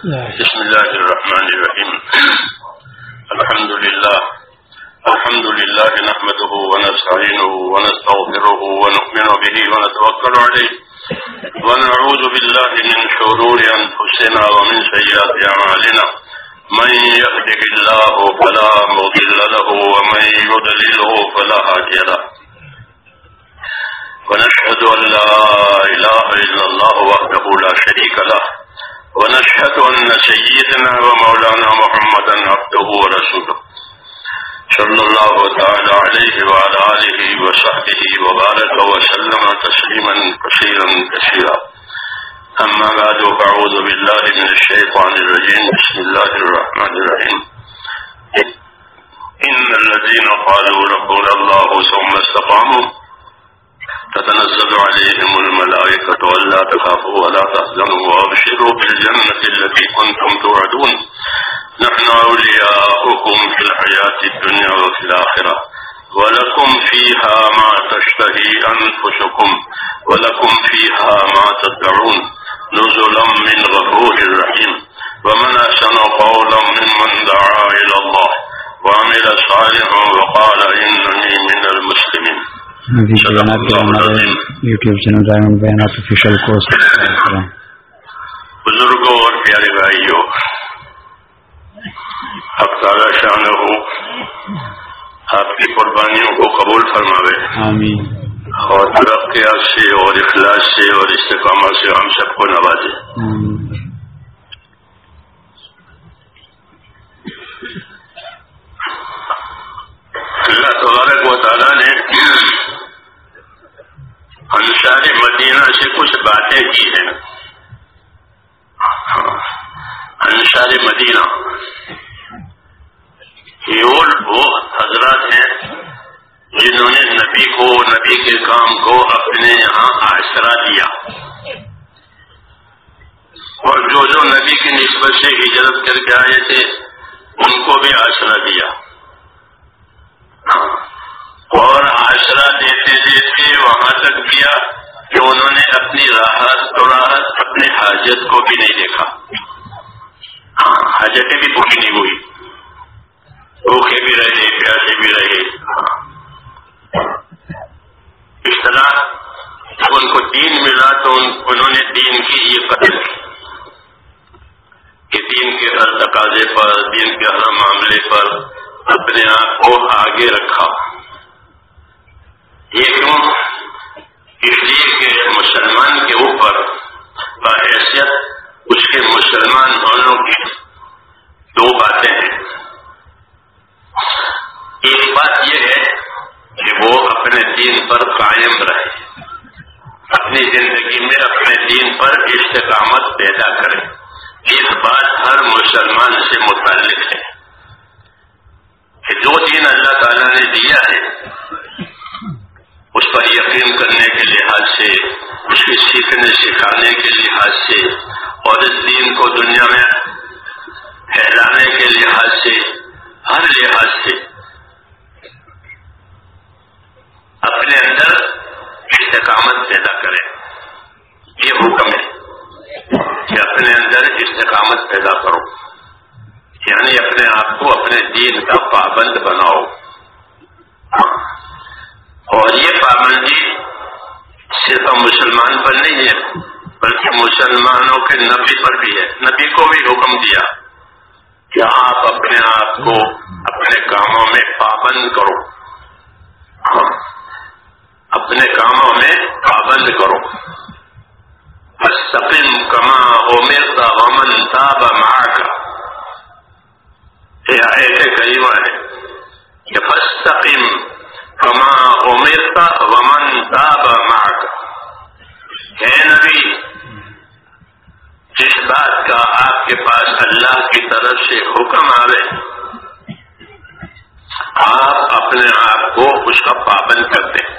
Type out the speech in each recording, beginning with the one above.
بسم الله الرحمن الرحيم. الحمد لله. الحمد لله نحمده ونستعينه ونستغفره ونؤمن به ونتوكل عليه. ونعوذ بالله من شرور أنفسنا ومن سيئات أعمالنا. من يهده الله فلا مضل له ومن يضلله فلا هادي له. ونشهد أن لا إله إلا الله وحده لا شريك له. ونشهد أن سيدنا ومولانا محمدا عبده ورسوله. صلى الله تعالى عليه وعلى آله وصحبه وبارك وسلم تسليما كثيرا كثيرا. أما بعد، فأعوذ بالله من الشيطان الرجيم. بسم الله الرحمن الرحيم. إن الذين قالوا ربنا الله ثم استقاموا تتنزل عليهم الملائكة ولا تخافوا ولا تحزنوا وأبشروا بالجنة التي كنتم توعدون. نحن أولياؤكم في الحياة الدنيا وفي الآخرة. ولكم فيها ما تشتهي أنفسكم. ولكم فيها ما تدعون. نزلا من غفور رحيم. ومن أحسن قولا ممن دعا إلى الله. وعمل صالحا وقال إنني من المسلمين. یوٹیوب چینل آفیشیل کو بزرگوں اور پیارے بھائیوں اب تعالی شان ہو۔ آپ کی قربانیوں کو قبول فرماوے۔ آمین۔ اور ترقیات سے اور اخلاص سے اور استقامت سے ہم سب کو نوازے۔ اللہ تبارک و تعالیٰ نے انصار مدینہ سے کچھ باتیں کی ہیں۔ ہاں۔ انصار مدینہ۔ یہ وہ حضرات ہیں جنہوں نے نبی کو نبی کے کام کو اپنے یہاں آشرا دیا۔ اور جو جو نبی کی نسبت سے ہجرت کر کے آئے تھے، ان کو بھی آشرا دیا۔ ہاں۔ اور آشرا دیتے دیتے وہاں تک دیا کہ انہوں نے اپنی راحت تو راحت، اپنے حاجت کو بھی نہیں دیکھا۔ ہاں حاجتیں بھی پوری نہیں ہوئی۔ بھوکے بھی رہے، پیاسے بھی رہے۔ ہاں۔ اس طرح جب ان کو دین ملا تو انہوں نے دین کی یہ قدر کی۔ کہ دین کے ہر تقاضے پر، دین کے ہر معاملے پر اپنے آپ کو آگے رکھا۔ یہ کیوں اس لیے کہ مسلمان کے اوپر بحیثیت اس کے مسلمان ہونے کی دو باتیں ہیں۔ ایک بات یہ ہے کہ وہ اپنے دین پر قائم رہے۔ اپنی زندگی میں اپنے دین پر استقامت پیدا کرے۔ یہ بات ہر مسلمان سے متعلق ہے۔ کہ جو دین اللہ تعالیٰ نے دیا ہے اس پر یقین کرنے کے لحاظ سے، اس کے سیکھنے، سکھانے کے لحاظ سے اور اس دین کو دنیا میں پھیلانے کے لحاظ سے، ہر لحاظ سے اپنے اندر استقامت پیدا کرے یہ حکم ہے کہ اپنے اندر استقامت پیدا کرو۔ یعنی اپنے آپ کو، اپنے دین کا پابند بناؤ۔ اور یہ پابندی صرف مسلمان پر نہیں ہے، بلکہ مسلمانوں کے نبی پر بھی ہے۔ نبی کو بھی حکم دیا کہ آپ اپنے آپ کو اپنے کاموں میں پابند کرو۔ ہاں، اپنے کاموں میں پابند کرو۔ سپن کما امرتا ومن تاب معك یہ ایسے کئی ہے کہ فستقم کما امرتا ومن تاب معك. ہے نبی، جس بات کا آپ کے پاس اللہ کی طرف سے حکم آئے آپ اپنے آپ کو اس کا پابند کرتے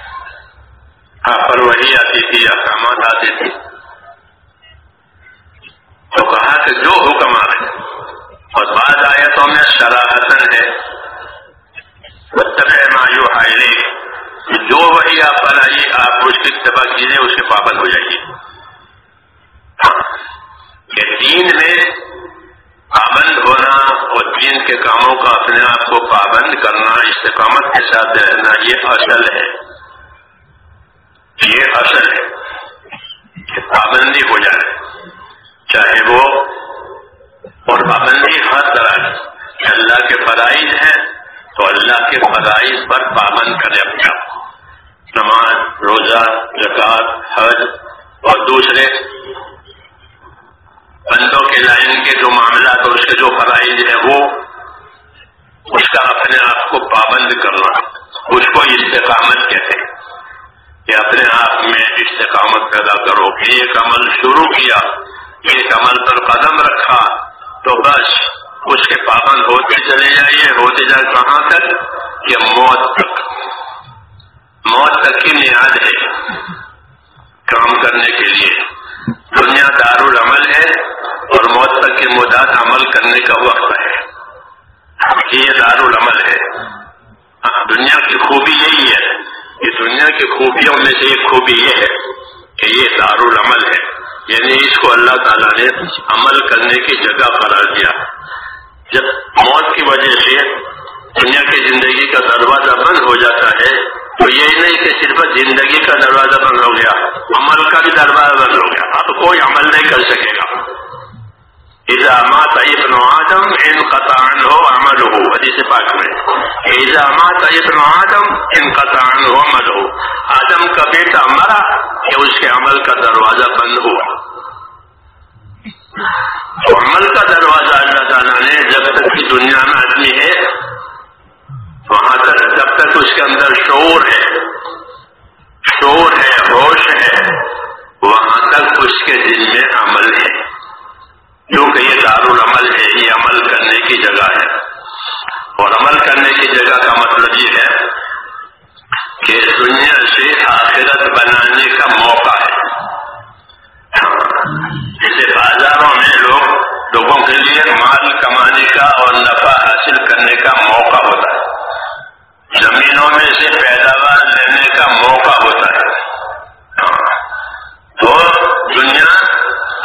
آپ پر وہی آتی تھی، احکامات آتی تھی تو کہا کہ جو حکم آ رہے اور بعض آیتوں میں شراہتن ہے۔ جو وہی آپ پر آئیے آپ اس کی اتباع کیجیے اس کے پابند ہو جائیے۔ یہ دین میں پابند ہونا اور دین کے کاموں کا اپنے آپ کو پابند کرنا، استقامت کے ساتھ رہنا، یہ اصل ہے۔ یہ اصل ہے کہ پابندی ہو جائے، چاہے وہ اور پابندی ہر طرح اللہ کے فرائض ہیں تو اللہ کے فرائض پر پابند کرے اپنے آپ کو۔ نماز، روزہ زکات حج اور دوسرے بندوں کے لائن کے جو معاملات اور اس کے جو فرائض ہیں وہ اس کا اپنے آپ کو پابند کرنا، اس کو استقامت کہتے ہیں۔ کہ اپنے آپ میں استقامت پیدا کرو۔ ایک عمل شروع کیا، ایک عمل پر قدم رکھا تو بس۔ اس کے پابند ہوتے چلے جائیے ہوتے جائے کہاں تک؟ کہ موت تک۔ موت تک کی نیاد ہے کام کرنے کے لیے۔ دنیا دار العمل ہے اور موت تک کی مدت عمل کرنے کا وقت ہے۔ یہ دار العمل ہے ہاں، دنیا کی خوبی یہی ہے کہ دنیا کی خوبیوں میں سے ایک خوبی یہ ہے کہ یہ دار العمل ہے۔ یعنی اس کو اللہ تعالیٰ نے عمل کرنے کی جگہ قرار دیا۔ جب موت کی وجہ سے دنیا کی زندگی کا دروازہ بند ہو جاتا ہے، تو یہ نہیں کہ صرف زندگی کا دروازہ بند ہو گیا، عمل کا بھی دروازہ بند ہو گیا۔ اب کوئی عمل نہیں کر سکے گا۔ ابن آدم ان قطان ہو عمل ہو حدیث پاک میں ایزامات ابن آدم ان قطان ہو عمل ہو آدم کا بیٹا مرا کہ اس کے عمل کا دروازہ بند ہوا۔ عمل کا دروازہ اللہ تعالیٰ نے جب تک کی دنیا میں آدمی ہے، وہاں تک جب تک اس کے اندر شور ہے۔ شور ہے، ہوش ہے۔ وہاں تک اس کے دل میں عمل ہے۔ کیونکہ یہ دار العمل ہے، یہ عمل کرنے کی جگہ ہے۔ اور عمل کرنے کی جگہ کا مطلب یہ ہے کہ دنیا سے آخرت بنانے کا موقع ہے۔ جیسے بازاروں میں لوگ لوگوں کے لیے مال کمانے کا اور نفع حاصل کرنے کا موقع ہوتا ہے۔ زمینوں میں سے پیداوار لینے کا موقع ہوتا ہے۔ تو دنیا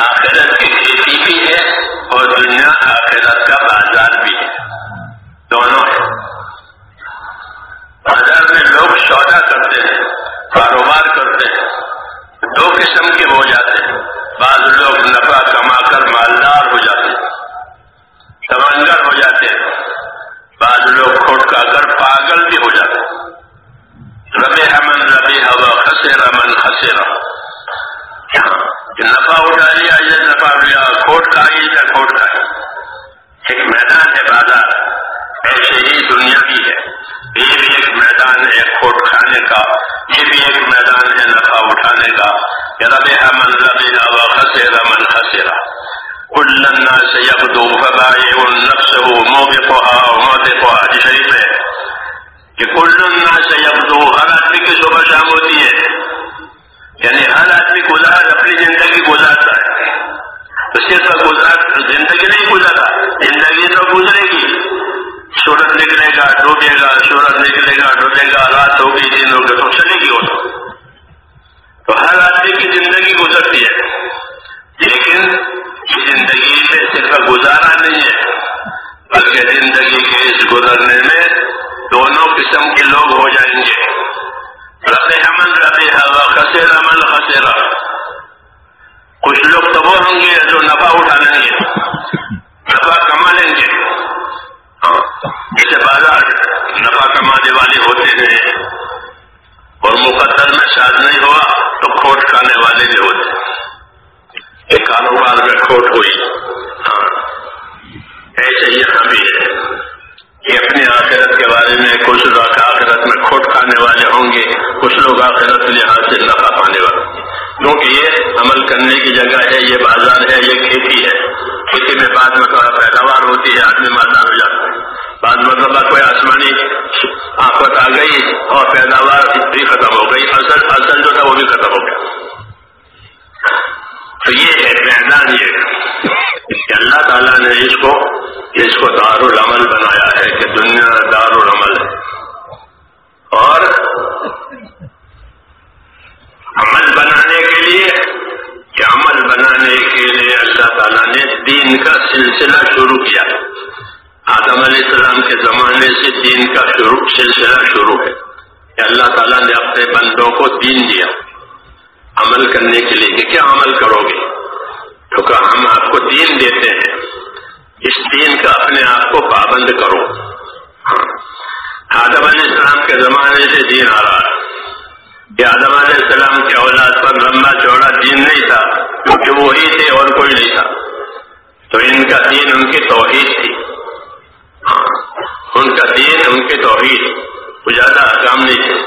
آخرت کی کھیتی بھی ہے اور دنیا آخرت کا بازار بھی ہے۔ دونوں ہے بازار میں لوگ سودا کرتے ہیں، کاروبار کرتے ہیں، دو قسم کے ہو جاتے ہیں۔ بعض لوگ نفع کما کر مالدار ہو جاتے ہیں، سمندر ہو جاتے ہیں، بعض لوگ کھوٹ کا کر پاگل بھی ہو جاتے ہیں۔ ربے امن ربی ہوا خسے رمن خسے نفع اٹھا لیا، یہ نفع لیا، کھوٹ کھائی یا کھوٹ کھائی۔ ایک میدان ہے بازار، ایسے ہی دنیا بھی ہے۔ یہ بھی ایک میدان ہے کھوٹ کھانے کا۔ یہ بھی ایک میدان ہے نفع اٹھانے کا، کہ رب امن ربی ہوا خسے رمن خسیرا کلنا سے یب دو فبائے ان نفس ہو جی شریف ہے کہ کلنا سے یب دو ہر آدمی کی صبح شام ہوتی ہے۔ یعنی ہر آدمی گزار، اپنی زندگی گزارتا ہے۔ تو صرف گزار، زندگی نہیں گزارا، زندگی تو گزرے گی۔ سورج نکلے گا ڈوبے گا سورج نکلے گا ڈوبے گا، رات ہوگی، دن ہوگا تو چلے گی وہ تو۔ ہر آدمی کی زندگی گزرتی ہے۔ لیکن زندگی میں صرف گزارا نہیں ہے، بلکہ زندگی کے اس گزرنے میں دونوں قسم کے لوگ ہو جائیں گے۔ رب امن ربی ہوا خسیر امن خسیرا کچھ لوگ تو وہ ہوں گے جو نفع اٹھا لیں گے، نفع کما لیں گے۔ جیسے بازار نفع کمانے والے ہوتے ہیں اور مقدر میں شاد نہیں ہوا تو کھوٹ کھانے والے بھی ہوتے ایک کاروبار میں کھوٹ ہوئی۔ ہاں ایسے یہاں بھی ہے۔ کہ اپنی آخرت کے بارے میں کچھ لوگ آخرت میں کھوٹ کھانے والے ہوں گے، کچھ لوگ آخرت لحاظ سے نفع پانے والے کیونکہ یہ عمل کرنے کی جگہ ہے، یہ بازار ہے، یہ کھیتی ہے۔ کھیتی میں بعد میں تھوڑا پیداوار ہوتی ہے، آدمی مالدار ہو جاتا ہے۔ بعد مطلب کوئی آسمانی آفت آ گئی اور پیداوار بھی ختم ہو گئی، اصل اصل جو تھا وہ بھی ختم ہو گیا۔ تو یہ ہے میدان یہ کہ اللہ تعالیٰ نے اس کو اس کو دار العمل بنایا ہے کہ دنیا دار العمل ہے۔ اور عمل بنانے کے لیے کہ عمل بنانے کے لیے اللہ تعالیٰ نے دین کا سلسلہ شروع کیا۔ آدم علیہ السلام کے زمانے سے دین کا شروع، سلسلہ شروع ہے کہ اللہ تعالیٰ نے اپنے بندوں کو دین دیا۔ عمل کرنے کے لیے کہ کیا عمل کرو گے؟ تو کہا، ہم آپ کو دین دیتے ہیں۔ اس دین کا اپنے آپ کو پابند کرو۔ ہاں۔ آدم علیہ السلام کے زمانے سے دین آ رہا ہے۔ کہ آدم علیہ السلام کے اولاد پر لمبا چوڑا دین نہیں تھا، کیونکہ وہی تھے اور کوئی نہیں تھا۔ تو ان کا دین ان کی توحید تھی۔ ان کا دین، ان کے توحید وہ زیادہ احکام نہیں تھے۔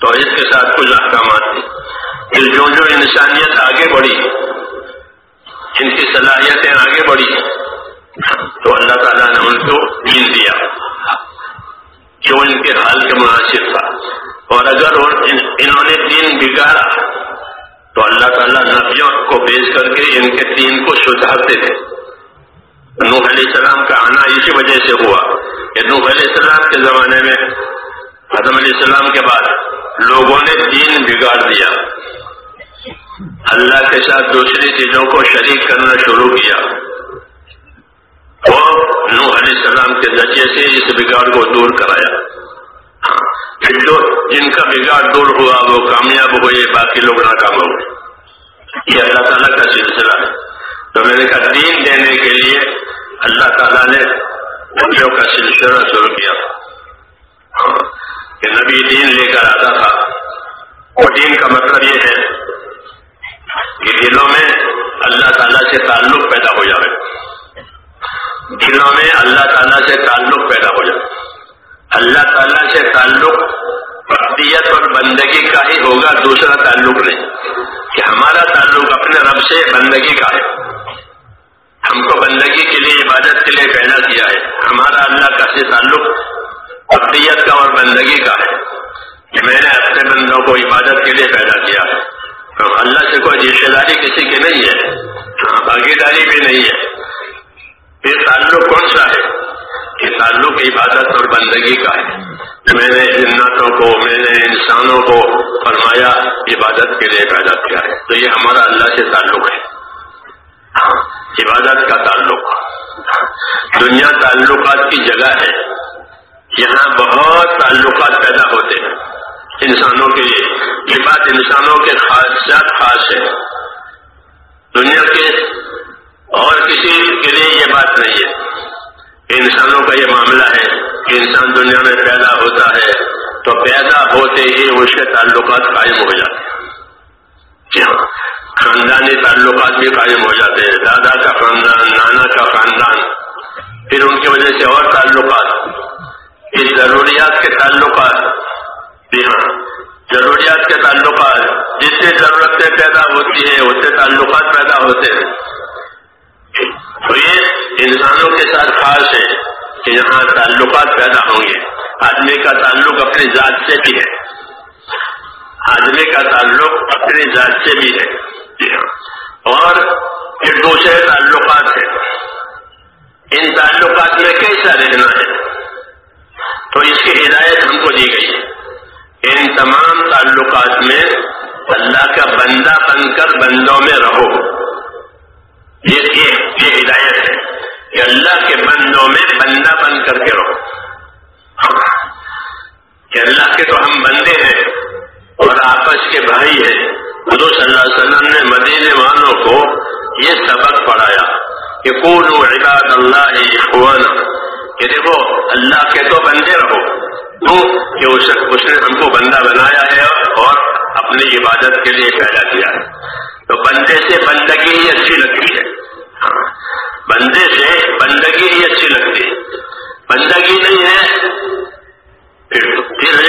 توحید کے ساتھ کچھ احکامات تھے۔ پھر جو جو انسانیت آگے بڑھی، ان کی صلاحیتیں آگے بڑھی، تو اللہ تعالیٰ نے ان کو دین دیا، جو ان کے حال کے مناسب تھا۔ اور اگر انہوں نے دین بگاڑا، تو اللہ تعالیٰ نبیوں کو بھیج کر کے ان کے دین کو سدھارتے تھے۔ نوح علیہ السلام کا آنا اسی وجہ سے ہوا کہ نوح علیہ السلام کے زمانے میں حضم علیہ السلام کے بعد لوگوں نے دین بگاڑ دیا۔ اللہ کے ساتھ دوسری چیزوں کو شریک کرنا شروع کیا۔ اور نو علیہ السلام کے ذریعے سے اس بگاڑ کو دور کرایا۔ پھر جو جن کا بگاڑ دور ہوا، وہ کامیاب ہوئے، باقی لوگ ناکام ہو گئے۔ یہ اللہ تعالیٰ کا سلسلہ ہے۔ تو میں نے کہا، دین دینے کے لیے اللہ تعالیٰ نے نبیوں کا سلسلہ شروع کیا کہ نبی دین لے کر آتا تھا۔ اور دین کا مطلب یہ ہے کہ دلوں میں اللہ تعالیٰ سے تعلق پیدا ہو جائے۔ دلوں میں اللہ تعالیٰ سے تعلق پیدا ہو جائے۔ اللہ تعالیٰ سے تعلق فردیت اور بندگی کا ہی ہوگا، دوسرا تعلق نہیں۔ کہ ہمارا تعلق اپنے رب سے بندگی کا ہے۔ ہم کو بندگی کے لیے، عبادت کے لیے پیدا کیا ہے۔ ہمارا اللہ کا سے تعلق فردیت کا اور بندگی کا ہے۔ کہ میں نے اپنے بندوں کو عبادت کے لیے پیدا کیا ہے۔ اللہ سے کوئی رشتے داری کسی کی نہیں ہے۔ ہاں، بھاگی داری بھی نہیں ہے۔ یہ تعلق کون سا ہے؟ یہ تعلق عبادت اور بندگی کا ہے۔ میں نے جنتوں کو، میں نے انسانوں کو فرمایا عبادت کے لیے پیدا کیا ہے۔ تو یہ ہمارا اللہ سے تعلق ہے۔ عبادت کا تعلق۔ دنیا تعلقات کی جگہ ہے۔ یہاں بہت تعلقات پیدا ہوتے ہیں۔ انسانوں کے لیے۔ یہ بات انسانوں کے خاصیات خاص ہے۔ دنیا کے اور کسی کے لیے یہ بات نہیں ہے۔ انسانوں کا یہ معاملہ ہے کہ انسان دنیا میں پیدا ہوتا ہے تو پیدا ہوتے ہی اس کے تعلقات قائم ہو جاتے ہیں۔ جی ہاں خاندانی تعلقات بھی قائم ہو جاتے ہیں۔ دادا کا خاندان، نانا کا خاندان، پھر ان کی وجہ سے اور تعلقات۔ اس ضروریات کے تعلقات جی ہاں ضروریات کے تعلقات جس سے ضرورتیں پیدا ہوتی ہیں اس سے تعلقات پیدا ہوتے ہیں۔ تو یہ انسانوں کے ساتھ خاص ہے کہ یہاں تعلقات پیدا ہوں گے۔ آدمی کا تعلق اپنی ذات سے بھی ہے۔ آدمی کا تعلق اپنی ذات سے بھی ہے۔ جی ہاں اور پھر دوسرے تعلقات ہیں۔ ان تعلقات میں کیسا رہنا ہے؟ تو اس کی ہدایت ہم کو دی گئی ہے۔ ان تمام تعلقات میں اللہ کا بندہ بن کر بندوں میں رہو۔ یہ یہ ہدایت ہے کہ اللہ کے بندوں میں بندہ بن کر کے رہو۔ کہ اللہ کے تو ہم بندے ہیں اور آپس کے بھائی ہیں۔ حضور صلی اللہ علیہ وسلم نے مدینے والوں کو یہ سبق پڑھایا کہ کون عباد اللہ اخوانا، کہ دیکھو، اللہ کے تو بندے رہو۔ تو کہ اس نے ہم کو بندہ بنایا ہے اور اپنی عبادت کے لیے پیدا کیا ہے۔ تو بندے سے بندگی ہی اچھی لگتی ہے۔ بندے سے بندگی ہی اچھی لگتی ہے۔ بندگی نہیں ہے، پھر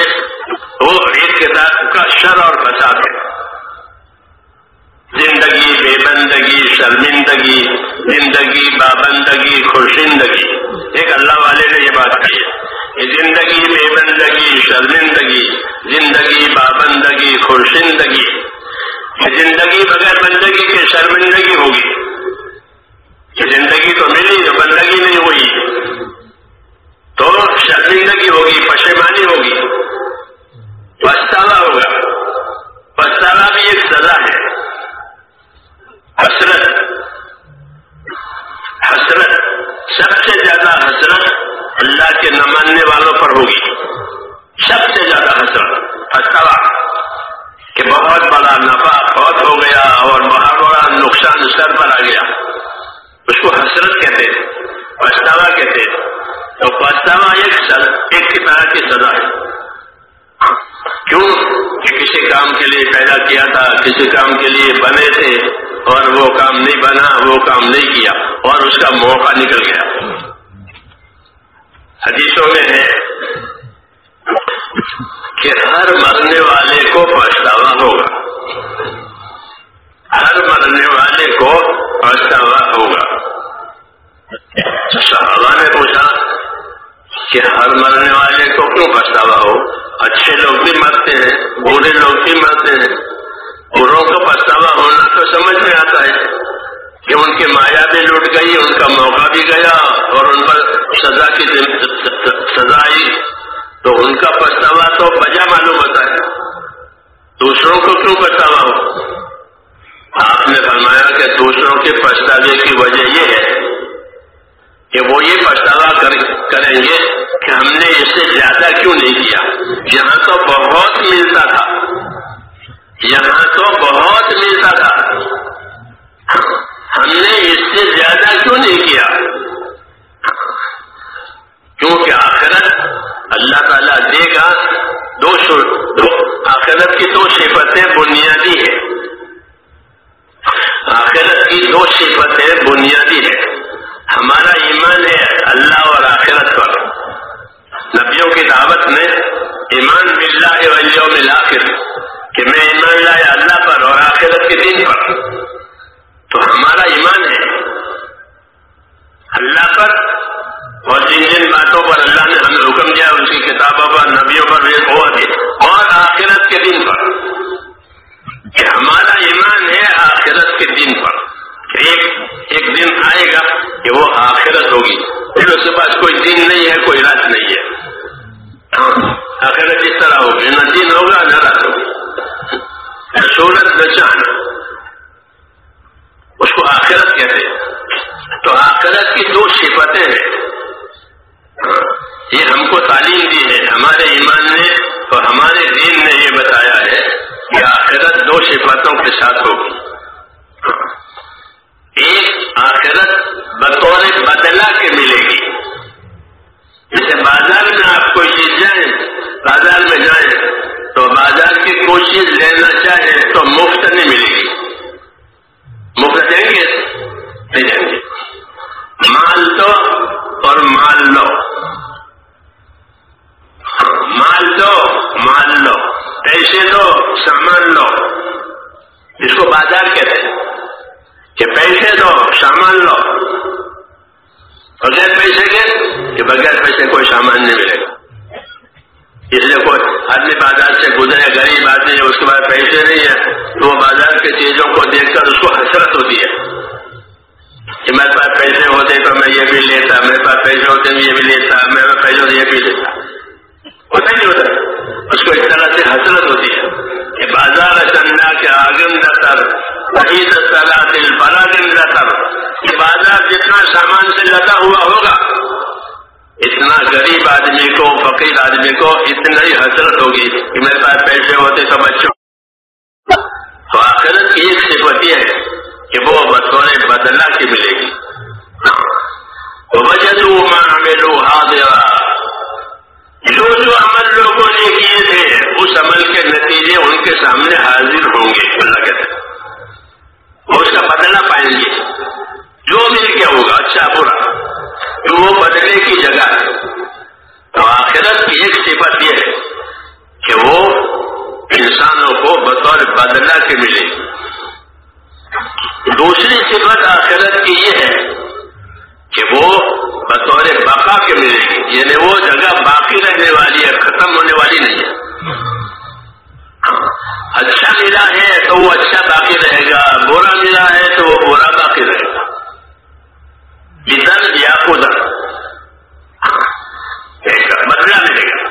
وہ ایک کتاب کا شر اور فساد ہے زندگی بے بندگی شرمندگی، زندگی بابندگی، خوشندگی۔ ایک اللہ والے نے یہ بات کہی ہے کہ زندگی بے بندگی شرمندگی، زندگی بابندگی، خوشندگی۔ زندگی بغیر بندگی کے شرمندگی ہوگی۔ کہ زندگی تو ملی تو بندگی نہیں ہوئی، تو شرمندگی ہوگی، پشیمانی ہوگی۔ پچھتاوا ہوگا۔ پچھتاوا بھی ایک سزا ہے۔ حسرت۔ حسرت۔ سب سے زیادہ حسرت اللہ کے نہ ماننے والوں پر ہوگی۔ سب سے زیادہ حسرت، پچھتاوا۔ کہ بہت بڑا نفع بہت ہو گیا اور بہت بڑا نقصان سر پر آ گیا۔ اس کو حسرت کہتے ہیں، پچھتاوا کہتے ہیں۔ تو پچھتاوا ایک ایک طرح کی سزا ہے۔ کیوں؟ کہ کسی کام کے لیے پیدا کیا تھا، کسی کام کے لیے بنے تھے اور وہ کام نہیں بنا، وہ کام نہیں کیا اور اس کا موقع نکل گیا۔ حدیثوں میں ہے کہ ہر مرنے والے کو پچھتاوا ہوگا۔ ہر مرنے والے کو پچھتاوا ہوگا۔ صحابہ نے پوچھا کہ ہر مرنے والے کو کیوں پچھتاوا ہو؟ اچھے لوگ بھی مرتے ہیں بوڑھے لوگ بھی مرتے ہیں۔ بوڑھوں کو پچھتاوا ہونا تو سمجھ میں آتا ہے کہ ان کی مایا بھی لوٹ گئی، ان کا موقع بھی گیا اور ان پر سزا کی سزا آئی تو ان کا پچھتاوا تو بجا معلوم ہوتا ہے۔ دوسروں کو کیوں پچھتاوا ہو؟ آپ نے فرمایا کہ دوسروں کے پچھتاوے کی وجہ یہ ہے کہ وہ یہ پچھتاوا کریں گے کہ ہم نے اس سے زیادہ کیوں نہیں کیا۔ یہاں تو بہت ملتا تھا۔ یہاں تو بہت ملتا تھا۔ ہم نے اس سے زیادہ کیوں نہیں کیا؟ کیونکہ آخرت اللہ تعالیٰ دے گا دو دو آخرت کی دو صفتیں بنیادی ہے آخرت کی دو صفتیں بنیادی ہے ہمارا ایمان ہے اللہ اور آخرت پر۔ نبیوں کی دعوت میں ایمان بلّہ ولیوم الاخر، کہ میں ایمان لایا اللہ پر اور آخرت کے دن پر۔ تو ہمارا ایمان ہے اللہ پر اور جن جن باتوں پر اللہ نے ہمیں حکم دیا، ان کی کتابوں پر، نبیوں پر اور آخرت کے دن پر۔ کہ ہمارا ایمان ہے آخرت کے دن پر۔ ایک ایک دن آئے گا کہ وہ آخرت ہوگی۔ پھر اس کے پاس کوئی دن نہیں ہے، کوئی رات نہیں ہے۔ آخرت اس طرح ہوگی، نہ دن ہوگا، نہ رات ہوگی۔ سورت نشان۔ اس کو آخرت کہتے ہیں۔ تو آخرت کی دو صفتیں ہیں۔ یہ ہم کو تعلیم دی ہے۔ ہمارے ایمان نے اور ہمارے دین نے یہ بتایا ہے کہ آخرت دو صفتوں کے ساتھ ہوگی۔ ایک آخرت بطور بدلا کے ملے گی۔ جیسے بازار میں آپ کوئی چیز جائیں بازار میں جائیں تو بازار کی کوئی چیز لینا چاہیں تو مفت نہیں ملے گی۔ مفت دیں گے؟ نہیں دیں گے۔ مال دو اور مال لو۔ مال دو، مال لو۔ پیسے دو، سامان لو۔ اس کو بازار کہتے ہیں کہ پیسے دو، سامان لو۔ بغیر پیسے کے کہ بغیر پیسے کوئی سامان نہیں ملے گا۔ اس لیے کوئی آدمی بازار سے گزرے، غریب آدمی اس کے بعد پیسے نہیں ہے، تو وہ بازار کی چیزوں کو دیکھ کر اس کو حسرت ہوتی ہے کہ میرے پاس پیسے ہوتے تو میں یہ بھی لیتا، میرے پاس پیسے ہوتے یہ بھی لیتا، میرے پاس پیسے ہوتے یہ بھی لیتا۔ ہوتا نہیں ہوتا۔ اس کو اس طرح سے حسرت ہوتی ہے کہ بازار چندہ کے آگن دتر وہی سلا دل بڑا دن دتر کہ بازار جتنا سامان سے لدا ہوا ہوگا، اتنا غریب آدمی کو، فقیر آدمی کو اتنا ہی حسرت ہوگی کہ میرے پاس پیسے ہوتے تو بچوں تو آخرت کی ایک صفت یہ ہے کہ وہ بطور بدلا کی ملے گی۔ کے سامنے حاضر ہوں گے، اللہ کہتے وہ اس کا بدلنا پائیں گے۔ جو مل کے ہوگا؟ اچھا برا۔ تو وہ بدلنے کی جگہ ہے۔ تو آخرت کی ایک صفت یہ ہے کہ وہ انسانوں کو بطور بدلا کے ملے۔ دوسری صفت آخرت کی یہ ہے کہ وہ بطور بقا کے ملے۔ گی یعنی وہ وہ اچھا باقی رہے گا، برا ملا ہے تو وہ برا باقی رہے گا۔ ادھر یا ادھر بدلا ملے گا۔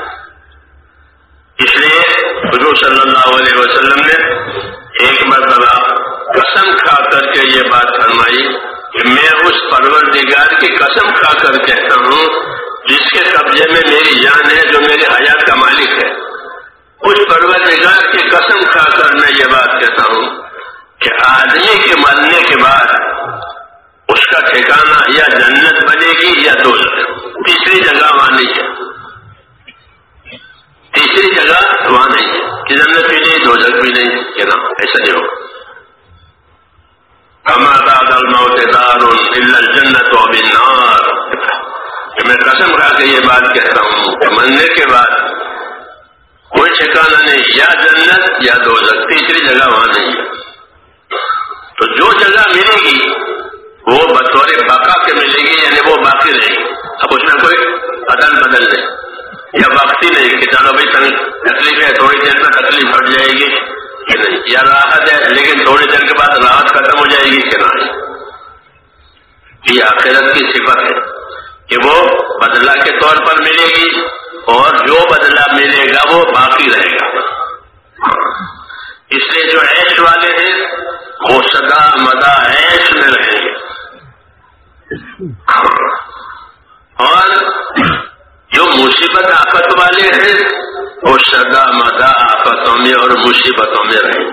اس لیے حضور صلی اللہ علیہ وسلم نے ایک مرتبہ قسم کھا کر کے یہ بات فرمائی کہ میں اس پرور کی قسم کھا کر کہتا ہوں جس کے قبضے اس ٹھکانا یا جنت بنے گی یا دو تیسری جگہ وہاں نہیں ہے۔ تیسری جگہ وہاں نہیں ہے۔ کہ جنت بھی نہیں دو بھی نہیں کہ نا ایسا نہیں ہوگا۔ جنت و بنار کہ میں قسم کھا کے یہ بات کہتا ہوں کہ مرنے کے بعد کوئی ٹھکانا نہیں، یا جنت یا دو تیسری جگہ وہاں نہیں ہے۔ تو جو جگہ ملے گی وہ بطور بقا کے ملے گی یعنی وہ باقی رہے گی۔ اب اس میں کوئی عدل بدل نہیں یا باقی نہیں کہ چلو بھائی تکلیف ہے، تھوڑی دیر میں تکلیف ہٹ جائے گی۔ کہ نہیں، یا راحت ہے، لیکن تھوڑی دیر کے بعد راحت ختم ہو جائے گی۔ کہ نہیں۔ یہ آخرت کی صفت ہے کہ وہ بدلہ کے طور پر ملے گی اور جو بدلہ ملے گا وہ باقی رہے گا۔ اس لیے جو ایش والے ہیں، وہ سدا مدا ایش میں رہیں۔ اور جو مصیبت آفت والے ہیں، وہ سدا مدا آفتوں میں اور مصیبتوں میں رہیں گے۔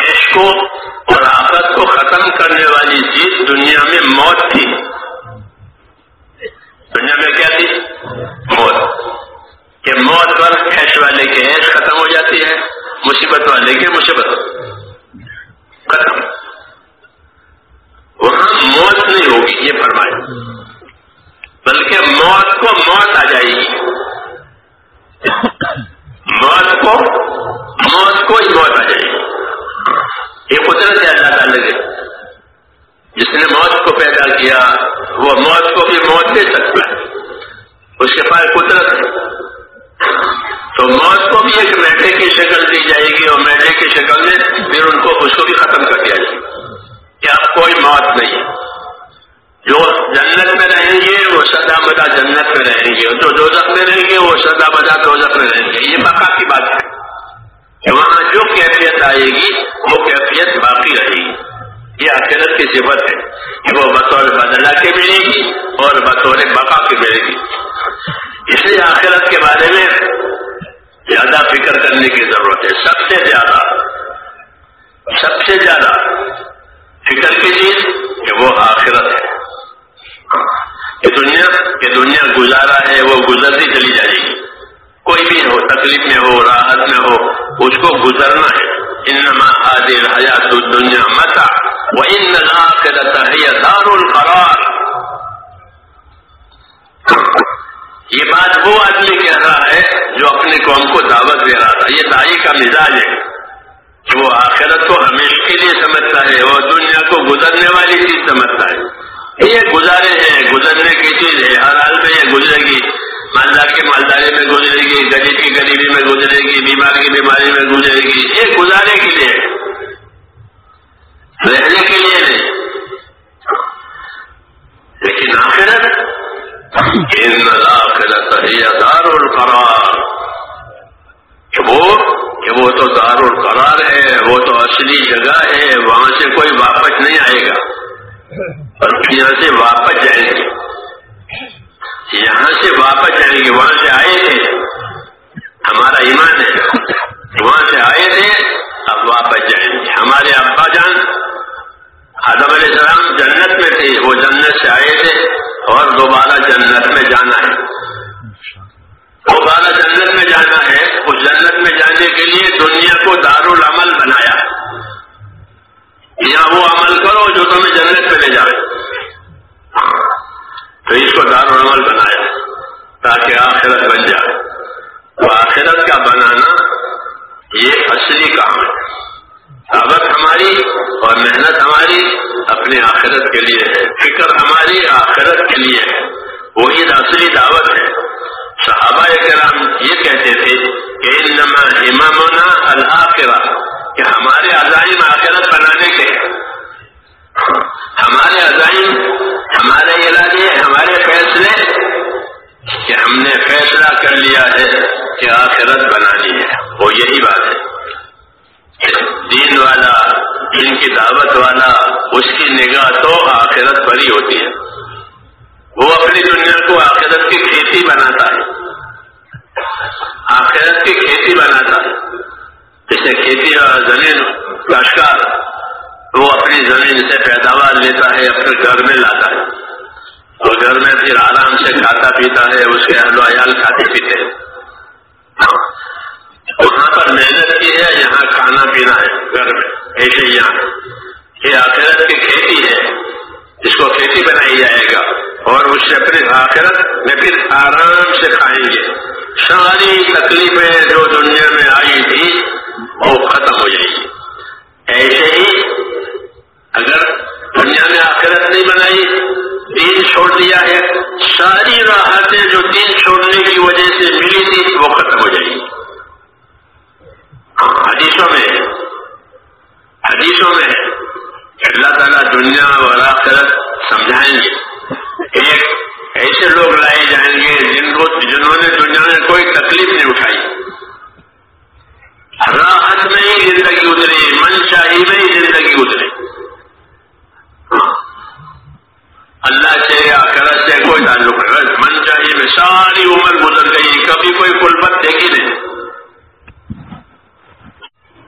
ایش کو اور آفت کو ختم کرنے والی چیز دنیا میں موت تھی۔ دنیا میں کیا تھی؟ موت۔ کہ موت پر ایش والے کے ایش ختم ہو جاتی ہے، مصیبت والے کے مصیبت ختم وہاں موت نہیں ہوگی یہ فرمایا بلکہ موت کو موت آ جائے گی موت کو موت کو ہی موت آ جائے گی یہ قدرت ہے اللہ تعالی کے جس نے موت کو پیدا کیا وہ موت موت دے سکتا ہے اس کے پاس قدرت یہ اصلی کام ہے۔ طاقت ہماری اور محنت ہماری اپنی آخرت کے لیے ہے۔ فکر ہماری آخرت کے لیے ہے۔ وہی اصلی دعوت ہے۔ صحابہ کرام یہ کہتے تھے کہ انما امامنا الآخرہ کہ ہمارے عزائم آخرت بنانے کے ہمارے عزائم ہمارے ارادے ہمارے فیصلے کہ ہم نے فیصلہ کر لیا ہے کہ آخرت بنانی ہے۔ وہ یہی بات ہے۔ دین والا، دین کی دعوت والا، اس کی نگاہ تو آخرت پر ہی ہوتی ہے۔ وہ اپنی دنیا کو آخرت کی کھیتی بناتا ہے۔ آخرت کی کھیتی بناتا ہے۔ جیسے کھیتی اور زمین کاشکار وہ اپنی زمین سے پیداوار لیتا ہے، اپنے گھر میں لاتا ہے۔ اور گھر میں پھر آرام سے کھاتا پیتا ہے، اس کے اہل ویال کھاتے پیتے ہیں۔ وہاں پر محنت کی ہے، یہاں کھانا پینا ہے، گھر میں، ایسے یہاں۔ یہ آخرت کی کھیتی ہے۔ جس کو کھیتی بنائی جائے گا۔ اور اس سے اپنے آخرت میں پھر آرام سے کھائیں گے۔ ساری تکلیفیں جو دنیا میں آئی تھی، وہ ختم ہو جائے گی۔ ایسے ہی اگر دنیا میں آخرت نہیں بنائی، دین چھوڑ دیا ہے۔ ساری راحتیں جو دین چھوڑنے کی وجہ سے ملی تھی، وہ ختم ہو جائے گی۔ حدیثوں میں حدیثوں میں اللہ تعالیٰ دنیا اور آخرت سمجھائیں گے۔ ایک ایسے لوگ لائے جائیں گے جن کو، جنہوں نے دنیا میں کوئی تکلیف نہیں اٹھائی۔ راحت میں ہی زندگی اتری من چاہی میں ہی زندگی اتری اللہ سے آخرت سے کوئی تعلق من چاہیے میں ساری عمر گزر گئی۔ کبھی کوئی کلبت دیکھی نہیں۔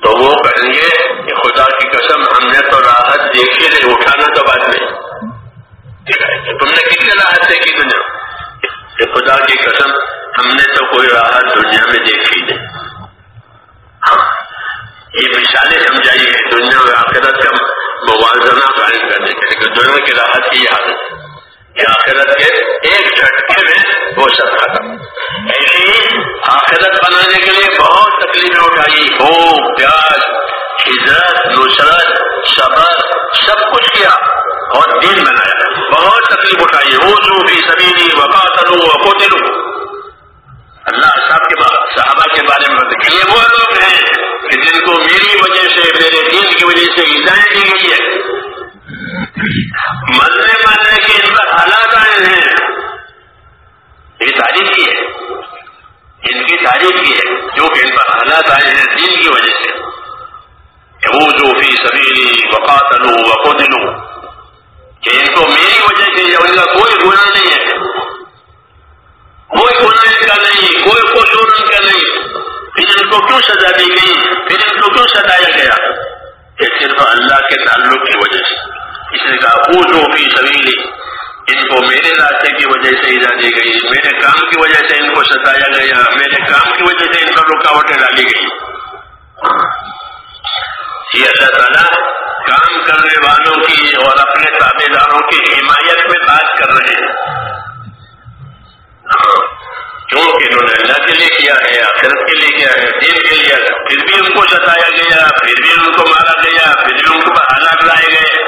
تو وہ کہیں گے کہ خدا کی قسم، ہم نے تو راحت دیکھی نہیں، اٹھانا تو بات نہیں۔ تم نے کتنے راحت دیکھی دنیا؟ کہ خدا کی قسم، ہم نے تو کوئی راحت دنیا میں دیکھی نہیں۔ ہاں یہ مثالیں سمجھائی ہے دنیا میں آخرت کا موازنہ قائم کرنے کے لیے دنیا کی راحت کی حالت ہے آخرت کے ایک جھٹکے میں وہ سب ختم ایسی آخرت بنانے کے لیے بہت تکلیفیں اٹھائی ہو پیاس، ہجرت، نصرت، صبر، سب کچھ کیا اور دین بنایا۔ بہت تکلیف اٹھائی ہو جو بھی سبھی وقا کرو کو دلو اللہ صاحب کے بعد صحابہ کے بارے میں یہ وہ لوگ ہیں جن کو میری وجہ سے، میرے دین کی وجہ سے ہدایت دی گئی ہے۔ مرنے مرنے کے ان پر حالات آئے ہیں۔ یہ تعریف کی ہے۔ ان کی تعریف کی ہے، جو کہ ان پر حالات آئے ہیں دین کی وجہ سے۔ وہ جو بھی سبھی وقات لو دلو کہ ان کو میری وجہ سے یا ان کا کوئی گناہ نہیں ہے۔ کوئی گناہ ان کا نہیں کوئی قصور ان کا نہیں پھر ان کو کیوں سزا دی گئی؟ پھر ان کو کیوں ستایا گیا؟ کہ صرف اللہ کے تعلق کی وجہ سے۔ اس نے کہا وہ جو بھی سبھی ان کو میرے راستے کی وجہ سے ایجا دی گئی، میرے کام کی وجہ سے ان کو ستایا گیا، میرے کام کی وجہ سے ان پر رکاوٹیں ڈالی گئی۔ یہ اللہ تعالیٰ کام کرنے والوں کی اور اپنے تابے داروں کی حمایت میں بات کر رہے ہیں۔ کیونکہ انہوں نے اللہ کے لیے کیا ہے، آخرت کے لیے کیا ہے، دین کے لیے، پھر بھی ان کو ستایا گیا، پھر بھی ان کو مارا گیا، پھر بھی ان کو حالات لائے گئے۔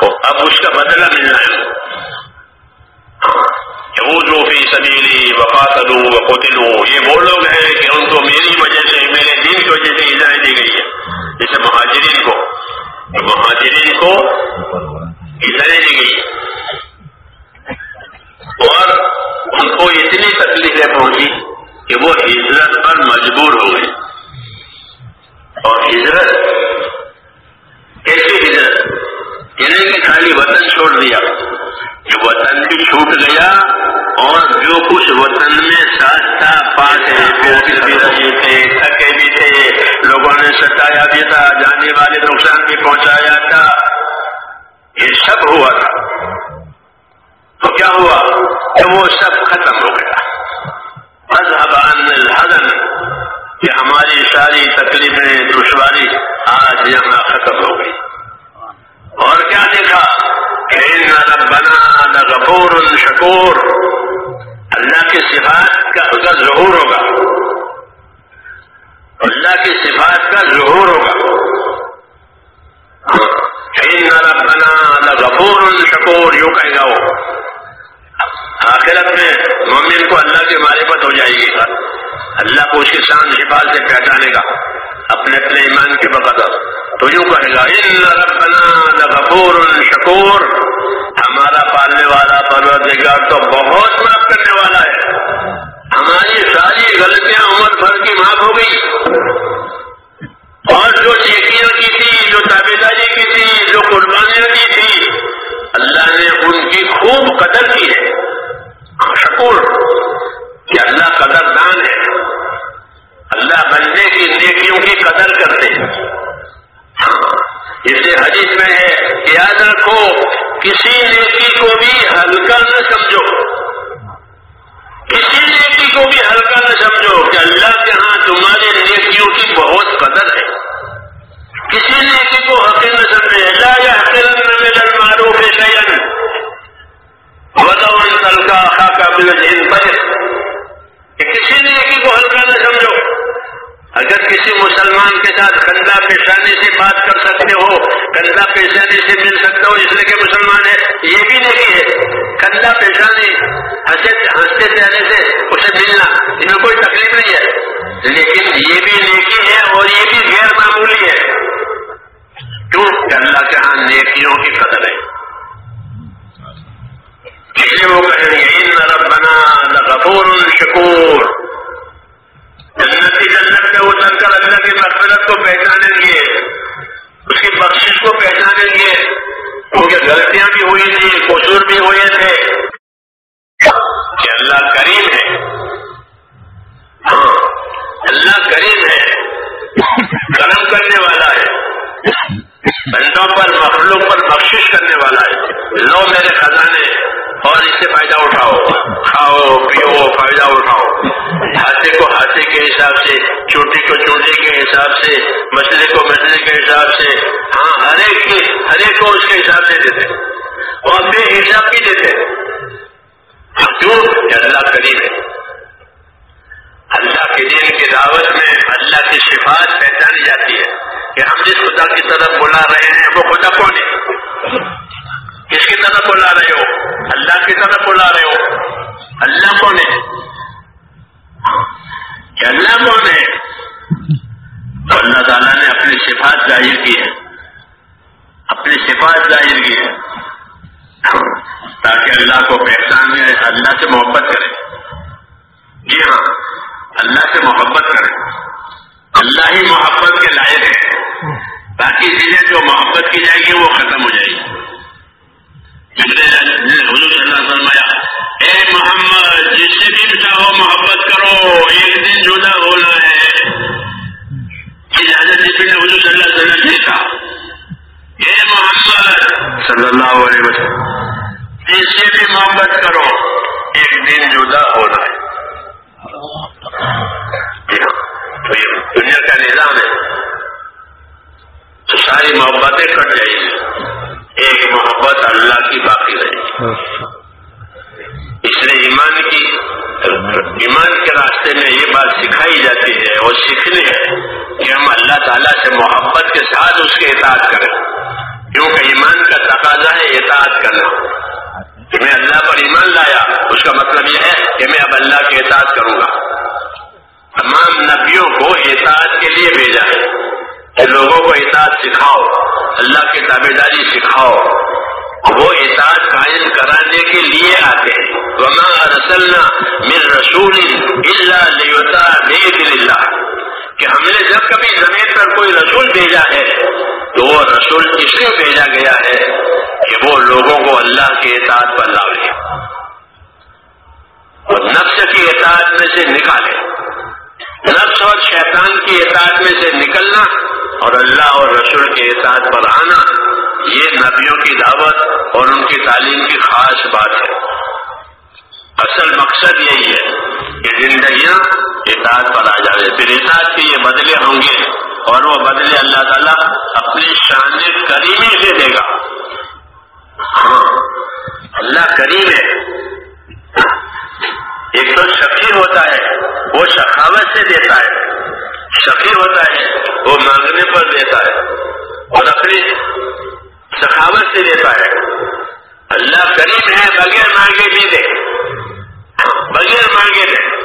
تو اب اس کا بدلہ ملنا ہے۔ وہ جو بھی سبیلی وفات لو وقتلو۔ یہ وہ لوگ ہیں کہ ان کو میری وجہ سے، میرے دین کی وجہ سے ہدایت دی گئی ہے۔ جیسے مہاجرین کو۔ مہاجرین کو ہدایت دی گئی اور ان کو اتنی تکلیفیں پہنچی کہ وہ ہجرت پر مجبور ہو گئے۔ اور ہجرت کیسی ہجرت؟ انہیں کہ خالی وطن چھوڑ دیا۔ کہ وطن بھی چھوٹ گیا اور جو کچھ وطن میں ساتھ تھا پاس بھی رہے تھے تھکے بھی تھے، لوگوں نے ستایا بھی تھا، جانے والے نقصان بھی پہنچایا تھا۔ یہ سب ہوا تھا۔ تو کیا ہوا کہ وہ سب ختم ہو گیا؟ مذہبان الحدن کہ ہماری ساری تکلیفیں، دشواری آج یہاں ختم ہو گئی۔ اور کیا دیکھا ربنا غفور شکور، اللہ کی صفات کا کا ظہور ہوگا، اللہ کی صفات کا ظہور ہوگا۔ ربنا غفور شکور یوں کہے گا وہ۔ آخرت میں مومن کو اللہ کی معرفت ہو جائے گی۔ اللہ کو اس کے شان حفاظ سے پہچانے گا، اپنے اپنے ایمان کے بقدر تو یوں کہے گا ان ربنا لغفور شکور ہمارا پالنے والا پروردگار تو بہت معاف کرنے والا ہے۔ ہماری ساری غلطیاں عمر بھر کی معاف ہو گئی۔ اور جو چیکیاں کی خوب قدر کی ہے۔ شکور کہ اللہ قدر دان ہے۔ اللہ بندے کی نیکیوں کی قدر کرتے ہیں۔ اسے حدیث میں ہے یاد رکھو، کسی نیکی کو بھی ہلکا نہ سمجھو۔ کسی نیکی کو بھی ہلکا نہ سمجھو کہ اللہ کے ہاں تمہاری نیکیوں کی بہت قدر ہے۔ کسی نیکی کو حقیق نہ سمجھے۔ اللہ یا حقیقت میں ولو ان تلقا خاکا بالجن بجر کہ کسی نیکی کو ہلکا نہ سمجھو۔ اگر کسی مسلمان کے ساتھ کندھا پیشانی سے بات کر سکتے ہو کندھا پیشانی سے مل سکتے ہو، اس لیے کہ مسلمان ہے، یہ بھی نہیں ہے۔ کندھا پیشانی ہنستے چہرے سے اسے ملنا، اس میں کوئی تکلیف نہیں ہے۔ لیکن یہ بھی نیکی ہے اور یہ بھی غیر معمولی ہے۔ کیوں؟ کہ اللہ کے ہاں نیکیوں کی قدر ہے۔ اس لیے وہ کہیں گے نرب بنا غفور شکور جنتی جنت میں اتر کر اللہ کی مقصد کو پہچانیں گے اس کی بخش کو پہچانیں گے کیونکہ غلطیاں بھی ہوئی تھی قصور بھی ہوئے تھے کہ اللہ کریم ہے. ہاں اللہ کریم ہے. کرم کرنے والا ہے. بندوں پر، مخلوق پر بخشش کرنے والا ہے۔ لو میرے خزانے، اور اس سے فائدہ اٹھاؤ۔ کھاؤ، پیو، فائدہ اٹھاؤ۔ ہاتھے کو ہاتھے کے حساب سے، چوٹی کو چوٹی کے حساب سے، مسئلے کو مسئلے کے حساب سے۔ ہاں ہر ایک کے، ہر ایک کو اس کے حساب سے دیتے اور بے حساب بھی دیتے کیوں اللہ قریب ہے اللہ کے دین کی دعوت میں اللہ کی شفاعت پہچانی جاتی ہے کہ ہم جس خدا کی طرف بلا رہے ہیں، وہ خدا کون ہے؟ کس کی طرف بلا رہے ہو؟ اللہ کی طرف بلا رہے ہو؟ اللہ کون ہے؟ کہ اللہ کون ہے؟ تو اللہ تعالیٰ نے اپنی صفات ظاہر کی ہے۔ اپنی صفات ظاہر کی ہے۔ تاکہ اللہ کو پہچان اللہ سے محبت کرے۔ جی ہاں۔ اللہ سے محبت کرے اللہ ہی محبت کے لائق ہے۔ باقی چیزیں جو محبت کی جائے گی وہ ختم ہو جائے گی۔ حضور صلی اللہ فرمایا اے محمد جس سے بھی چاہو محبت کرو ایک دن جدا ہونا ہے۔ اجازت نے حضور صلی اللہ وسلم نے کہا اے محمد صلی اللہ علیہ وسلم۔ جس سے بھی محبت کرو ایک دن جدا ہونا ہے تو یہ دنیا کا نظام ہے۔ تو ساری محبتیں کٹ جائیں گی ایک محبت اللہ کی باقی رہے۔ اس لیے ایمان کی۔ ایمان کے راستے میں یہ بات سکھائی جاتی ہے اور سیکھنی ہے کہ ہم اللہ تعالیٰ سے محبت کے ساتھ اس کے اطاعت کریں۔ کیونکہ ایمان کا تقاضا ہے اطاعت کرنا۔ کہ میں اللہ پر ایمان لایا، اس کا مطلب یہ ہے کہ میں اب اللہ کے اطاعت کروں گا۔ تمام نبیوں کو اطاعت کے لیے بھیجا ہے۔ لوگوں کو اطاعت سکھاؤ۔ اللہ کی تابے داری سکھاؤ۔ وہ اطاعت قائم کرانے کے لیے آتے ہیں۔ وما رسلنا من رسول اللہ کہ ہم نے جب کبھی زمین پر کوئی رسول بھیجا ہے، تو وہ رسول اس لیے بھیجا گیا ہے کہ وہ لوگوں کو اللہ کے اطاعت پر لاوے۔ اور نفس کی اطاعت میں سے نکالے۔ نفس اور شیطان کی اطاعت میں سے نکلنا اور اللہ اور رسول کے اطاعت پر آنا، یہ نبیوں کی دعوت اور ان کی تعلیم کی خاص بات ہے۔ اصل مقصد یہی ہے کہ زندگیاں اطاعت پر آ جائے۔ پھر اطاعت کے یہ بدلے ہوں گے اور وہ بدلے اللہ تعالیٰ اپنی شان کریمی سے دے گا۔ ہاں اللہ کریم ہے۔ ایک تو شکیر ہوتا ہے، وہ سخاوت سے دیتا ہے۔ شفیع ہوتا ہے، وہ مانگنے پر دیتا ہے۔ اور اپنی سخاوت سے دیتا ہے۔ اللہ قریب ہے، بغیر مانگے بھی دے۔ بغیر مانگے دے۔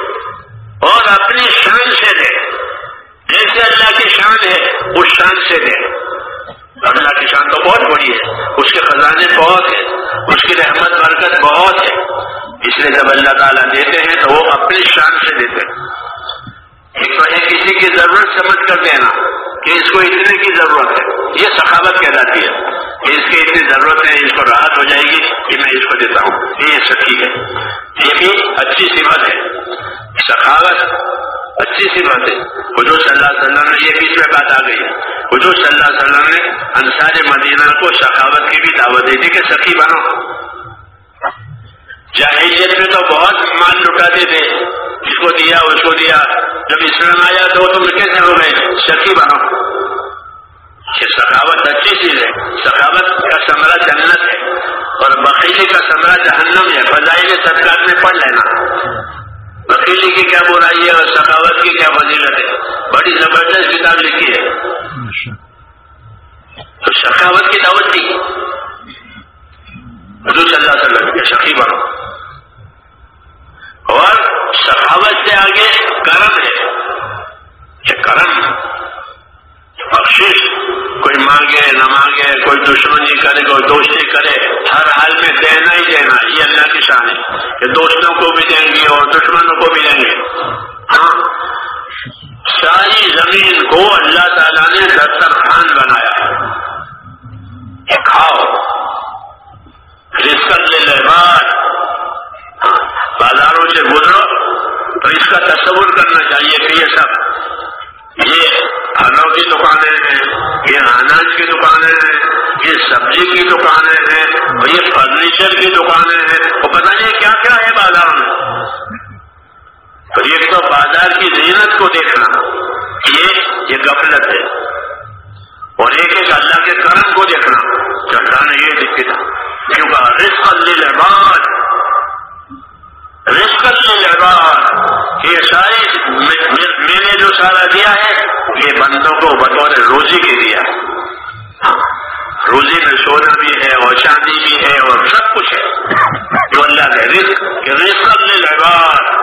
اور اپنی شان سے دے۔ جیسے اللہ کی شان ہے، اس شان سے دے۔ اللہ کی شان تو بہت بڑی ہے، اس کے خزانے بہت ہیں، اس کی رحمت، برکت بہت ہے۔ اس لیے جب اللہ تعالیٰ دیتے ہیں تو وہ اپنی شان سے دیتے ہیں۔ ایک تو ہے کسی کی ضرورت سمجھ کر دینا کہ اس کو اتنے کی ضرورت ہے۔ یہ سخاوت کہلاتی ہے کہ اس کی اتنی ضرورت ہے، اس کو راحت ہو جائے گی کہ میں اس کو دیتا ہوں۔ یہ سچی ہے۔ یہ بھی اچھی صفت ہے۔ سخاوت اچھی صفت ہے۔ حضور صلی اللہ علیہ وسلم نے یہ بیچ میں بات آ گئی۔ حضور صلی اللہ علیہ وسلم نے انصار مدینہ کو سخاوت کی بھی دعوت دی تھی کہ سخی بنو۔ جاہلیت میں تو بہت مال لٹاتے تھے۔ اس کو دیا اس کو دیا. جب اسلام آیا تو تم کیسے ہو گئے؟ سخی بنو. یہ سخاوت اچھی چیز ہے. سخاوت کا سمرا جنت ہے اور بقیلی کا سمرا جہنم ہے. فضائل صدقات میں پڑھ لینا. بقیلی کی کیا برائی ہے اور سخاوت کی کیا فضیلت ہے؟ بڑی زبردست کتاب لکھی ہے. تو سخاوت کی دعوت دی حضور صلی اللہ علیہ وسلم کے سخی بنو. اور سخاوت سے آگے کرم ہے۔ یہ کرم بخش کوئی مانگے، نہ مانگے، کوئی دشمنی کرے، کوئی دوستی کرے، ہر حال میں دینا ہی دینا، یہ اللہ کی شان ہے۔ کہ دوستوں کو بھی دیں گے اور دشمنوں کو بھی دیں گے۔ ہاں ساری زمین کو اللہ تعالیٰ نے دسترخوان بنایا ہے۔ کھاؤ رسک لے لے بعد بازاروں سے گزرو تو اس کا تصور کرنا چاہیے کہ یہ سب، یہ پھلوں کی دکانیں ہیں، یہ اناج کی دکانیں ہیں، یہ سبزی کی دکانیں ہیں، اور یہ فرنیچر کی دکانیں ہیں۔ وہ پتہ نہیں کیا کیا ہے بازار میں؟ تو ایک تو بازار کی زینت کو دیکھنا، یہ یہ غفلت ہے۔ اور ایک ایک اللہ کے کرم کو دیکھنا کہ یہ دکھا کیونکہ رسک رسک الباد یہ ساری میں نے جو سارا دیا ہے، یہ بندوں کو بطور روزی کے دیا ہے۔ ہاں۔ روزی میں سونا بھی ہے اور چاندی بھی ہے اور سب کچھ ہے۔ جو اللہ نے رسک رسک الباد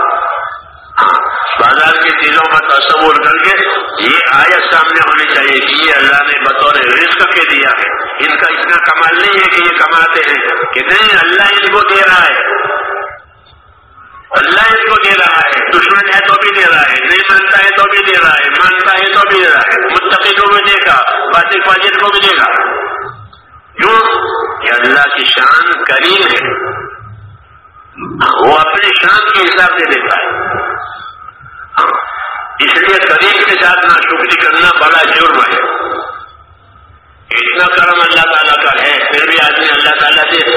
بازار کی چیزوں کا تصور کر کے یہ آیت سامنے ہونی چاہیے کہ یہ اللہ نے بطور رزق کے دیا ہے۔ ان کا اتنا کمال نہیں ہے کہ یہ کماتے ہیں۔ کہ نہیں اللہ ان کو دے رہا ہے۔ اللہ ان کو دے رہا ہے، دشمن ہے تو بھی دے رہا ہے، نہیں مانتا ہے تو بھی دے رہا ہے، مانتا ہے تو بھی دے رہا ہے متقی کو بھی دے گا فاطق فاجد کو بھی دے گا۔ کیوں کہ اللہ کی شان کریم ہے، وہ اپنی شان کے حساب سے دیتا ہے۔ اس لیے قریب کے ساتھ نہ شکری کرنا بڑا جرم ہے۔ اتنا کرم اللہ تعالیٰ کا ہے، پھر بھی آدمی اللہ تعالیٰ سے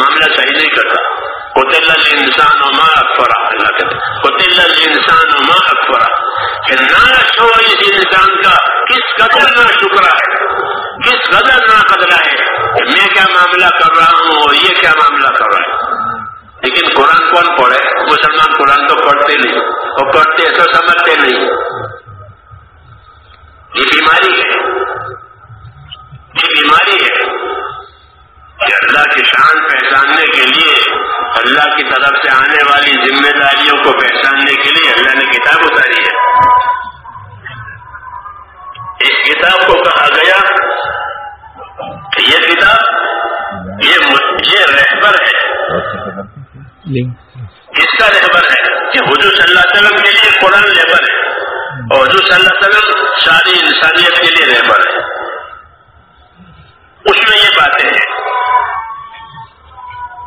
معاملہ صحیح نہیں کرتا۔ قطل انسان و ماں اکبرا اللہ کہتے قطل انسان و اکبرا کہ نہ چھو اس انسان کا کس قدر نہ شکرا ہے؟ کس قدر نہ قدرا ہے؟ کہ میں کیا معاملہ کر رہا ہوں؟ اور یہ کیا معاملہ کر رہا ہے؟ لیکن قرآن کون پڑھے؟ مسلمان قرآن تو پڑھتے نہیں، اور پڑھتے تو سمجھتے نہیں۔ یہ بیماری ہے۔ یہ بیماری ہے۔ کہ اللہ کی شان پہچاننے کے لیے اللہ کی طرف سے آنے والی ذمہ داریوں کو پہچاننے کے لیے اللہ نے کتاب اتاری ہے۔ اس کتاب کو کہا گیا کہ یہ کتاب یہ رہبر ہے۔ کس کا رہبر ہے؟ کہ حضور صلی اللہ علیہ وسلم کے لیے قرآن رہبر ہے۔ اور حضور صلی اللہ علیہ وسلم ساری انسانیت کے لیے رہبر ہے۔ اس میں یہ باتیں ہیں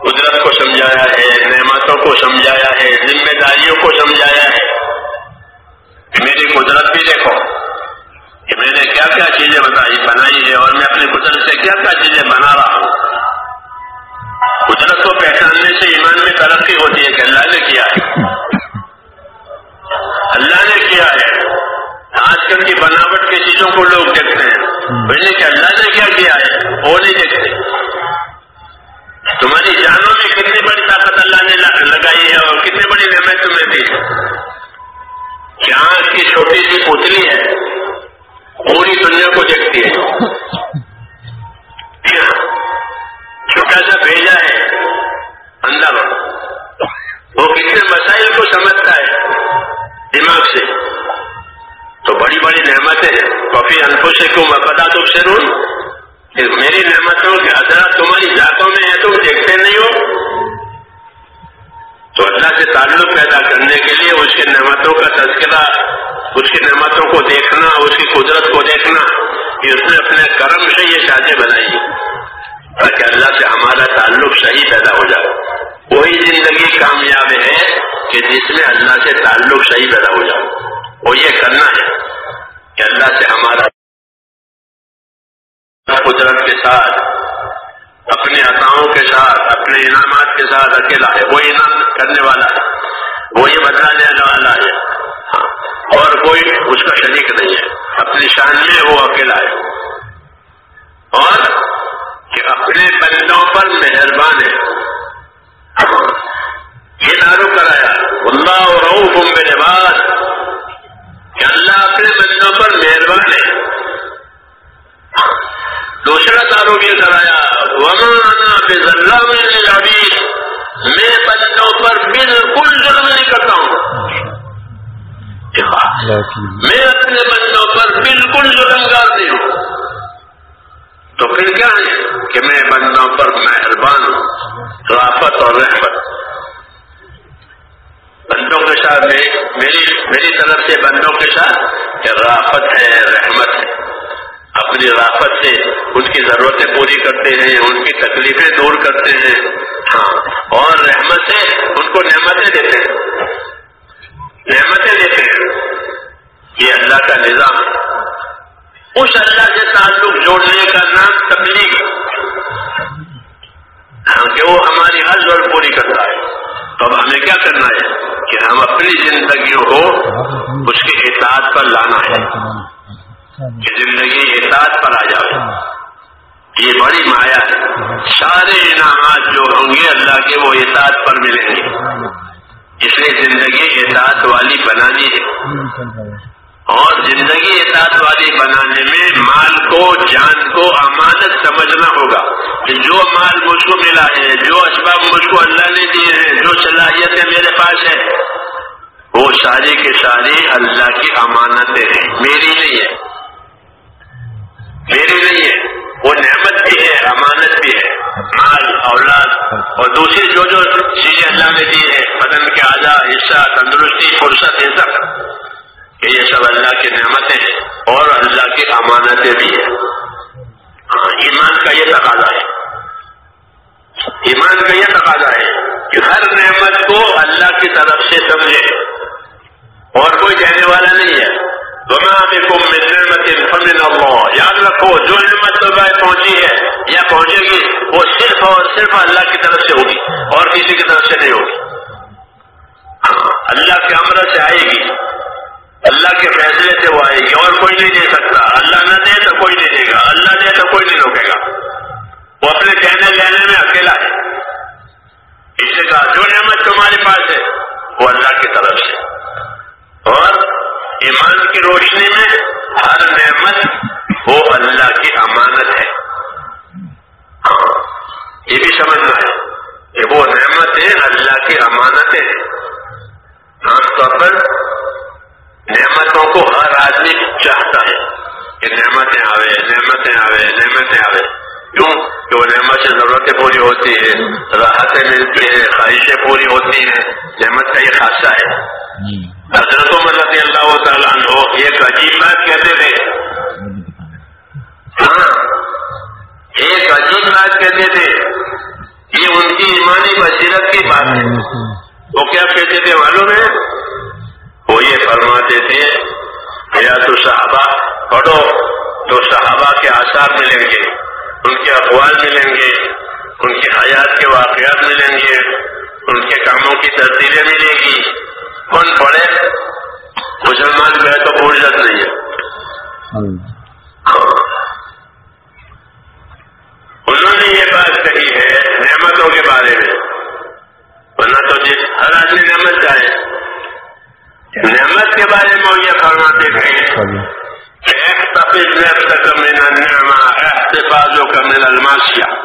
قدرت کو سمجھایا ہے، نعمتوں کو سمجھایا ہے، ذمہ داریوں کو سمجھایا ہے۔ میری قدرت بھی دیکھو، کہ میں نے کیا کیا چیزیں بتائی بنائی ہے اور میں اپنی قدرت سے کیا کیا چیزیں بنا رہا ہوں۔ قدرت کو پہچاننے سے ایمان میں ترقی ہوتی ہے، کہ اللہ نے کیا ہے۔ اللہ نے کیا ہے۔ آج کل کی بناوٹ کی چیزوں کو لوگ دیکھتے ہیں۔ بھائی کہ اللہ نے کیا کیا ہے؟ وہ نہیں دیکھتے۔ تمہاری جانوں میں کتنی بڑی طاقت اللہ نے لگائی ہے اور کتنی بڑی نعمت تمہیں دی ہے؟ کی چھوٹی سی پوتلی ہے، پوری دنیا کو دیکھتی ہے۔ چھوٹا سا بھیجا ہے اندر وہ کتنے مسائل کو سمجھتا ہے دماغ سے۔ تو بڑی بڑی نعمتیں ہیں۔ کافی انفو سے کیوں مقدہ تو شروع میری نعمتوں کے حضرات تمہاری ذاتوں میں ہے تم دیکھتے نہیں ہو؟ تو اللہ سے تعلق پیدا کرنے کے لیے اس کے نعمتوں کا تذکرہ، اس کی نعمتوں کو دیکھنا، اس کی قدرت کو دیکھنا کہ اس نے اپنے کرم سے یہ شادی بنائی تاکہ اللہ سے ہمارا تعلق صحیح پیدا ہو جائے۔ وہی زندگی کامیاب ہے کہ جس میں اللہ سے تعلق صحیح پیدا ہو جائے۔ وہ یہ کرنا ہے کہ اللہ سے ہمارا قدرت کے ساتھ، اپنے عطاؤں کے ساتھ، اپنے انعامات کے ساتھ اکیلا ہے۔ وہ انعام کرنے والا ہے۔ وہ یہ بدلا لینے والا ہے۔ ہاں۔ اور کوئی اس کا شریک نہیں ہے۔ اپنی شان میں وہ اکیلا ہے۔ اور کہ اپنے بندوں پر مہربان ہے۔ یہ دارو کرایا۔ اللہ اور روح میرے بعد کہ اللہ اپنے بندوں پر مہربان ہے۔ دوسرا دارو کرایا ومانا بے میں میں بندوں پر بالکل ظلم نہیں کرتا ہوں۔ میں اپنے بندوں پر بالکل ظلم نہیں ہوں۔ تو پھر کیا ہے کہ میں بندوں پر مہربان ہوں، رافت اور رحمت۔ بندوں کے ساتھ میری میری طرف سے بندوں کے ساتھ رافت ہے، رحمت ہے۔ اپنی رافت سے ان کی ضرورتیں پوری کرتے ہیں ان کی تکلیفیں دور کرتے ہیں۔ ہاں اور رحمت سے ان کو نعمتیں دیتے ہیں۔ نعمتیں دیتے ہیں۔ یہ اللہ کا نظام ہے۔ اس اللہ سے تعلق جوڑنے کا نام تبلیغ ہاں کہ وہ ہماری ہر ضرورت پوری کرتا ہے۔ تو اب ہمیں کیا کرنا ہے؟ کہ ہم اپنی زندگیوں کو اس کے احتیاط پر لانا ہے۔ کہ زندگی احتیاط پر آ جائے یہ بڑی مایا ہے۔ سارے انعامات جو ہوں گے اللہ کے وہ احتیاط پر ملیں گے۔ اس لیے زندگی احتیاط والی بنانی ہے۔ اور زندگی احتیاط والی بنانے میں مال کو جان کو امانت سمجھنا ہوگا۔ کہ جو مال مجھ کو ملا ہے جو اسباب مجھ کو اللہ نے دیے ہیں جو صلاحیتیں میرے پاس ہے وہ ساری کے ساری اللہ کی امانتیں ہیں۔ میری نہیں ہے۔ میری نہیں ہے، وہ نعمت بھی ہے، امانت بھی ہے، مال، اولاد اور دوسری جو جو چیزیں اللہ نے دی ہے بدن کے آزا حصہ، تندرستی، فرصت، یہ سب کہ یہ سب اللہ کی نعمتیں ہیں اور اللہ کی امانتیں بھی ہیں۔ ہاں ایمان کا یہ تقاضا ہے۔ ایمان کا یہ تقاضا ہے کہ ہر نعمت کو اللہ کی طرف سے سمجھے اور کوئی کہنے والا نہیں ہے۔ یاد رکھو، جو نعمت تمہیں پہنچی ہے یا پہنچے گی، وہ صرف اور صرف اللہ کی طرف سے ہوگی اور کسی کی طرف سے نہیں ہوگی۔ اللہ کے امر سے آئے گی، اللہ کے فیصلے سے وہ آئے گی، اور کوئی نہیں دے سکتا۔ اللہ نہ دے تو کوئی نہیں دے گا، اللہ دے تو کوئی نہیں روکے گا۔ وہ اپنے کہنے لینے میں اکیلا ہے۔ اس سے کہا، جو نعمت تمہارے پاس ہے، وہ اللہ کی طرف سے۔ اور ایمان کی روشنی میں ہر نعمت وہ اللہ کی امانت ہے۔ ہاں یہ بھی سمجھنا ہے کہ وہ نعمتیں اللہ کی امانتیں خاص طور پر نعمتوں کو ہر آدمی چاہتا ہے کہ نعمتیں آوے نعمتیں آوے نعمتیں آوے۔ کیوں؟ کہ وہ نعمت سے ضرورتیں پوری ہوتی ہے راحتیں ملتی ہیں، خواہشیں پوری ہوتی ہیں، نعمت کا یہ خاصہ ہے۔ جی۔ حضرت عمر رضی اللہ تعالیٰ عنہ ایک عجیب بات کہتے تھے۔ ہاں ایک عجیب بات کہتے تھے یہ ان کی ایمانی بصیرت کی بات ہے۔ وہ کیا کہتے تھے معلوم ہے؟ وہ یہ فرماتے تھے یا تو صحابہ پڑھو تو صحابہ کے آثار ملیں گے، ان کے اقوال ملیں گے، ان کی حیات کے واقعات ملیں گے، ان کے کاموں کی تصدیریں ملیں گی۔ کون پڑھے؟ مسلمان جو ہے تو فرصت نہیں ہے۔ ہاں۔ انہوں نے یہ بات کہی ہے نعمتوں کے بارے میں۔ ورنہ تو جس ہر آدمی نعمت چاہے۔ نعمت کے بارے میں وہ یہ فرماتے ہیں احتفظ نفسك من النعمة احتفاظك من المعصية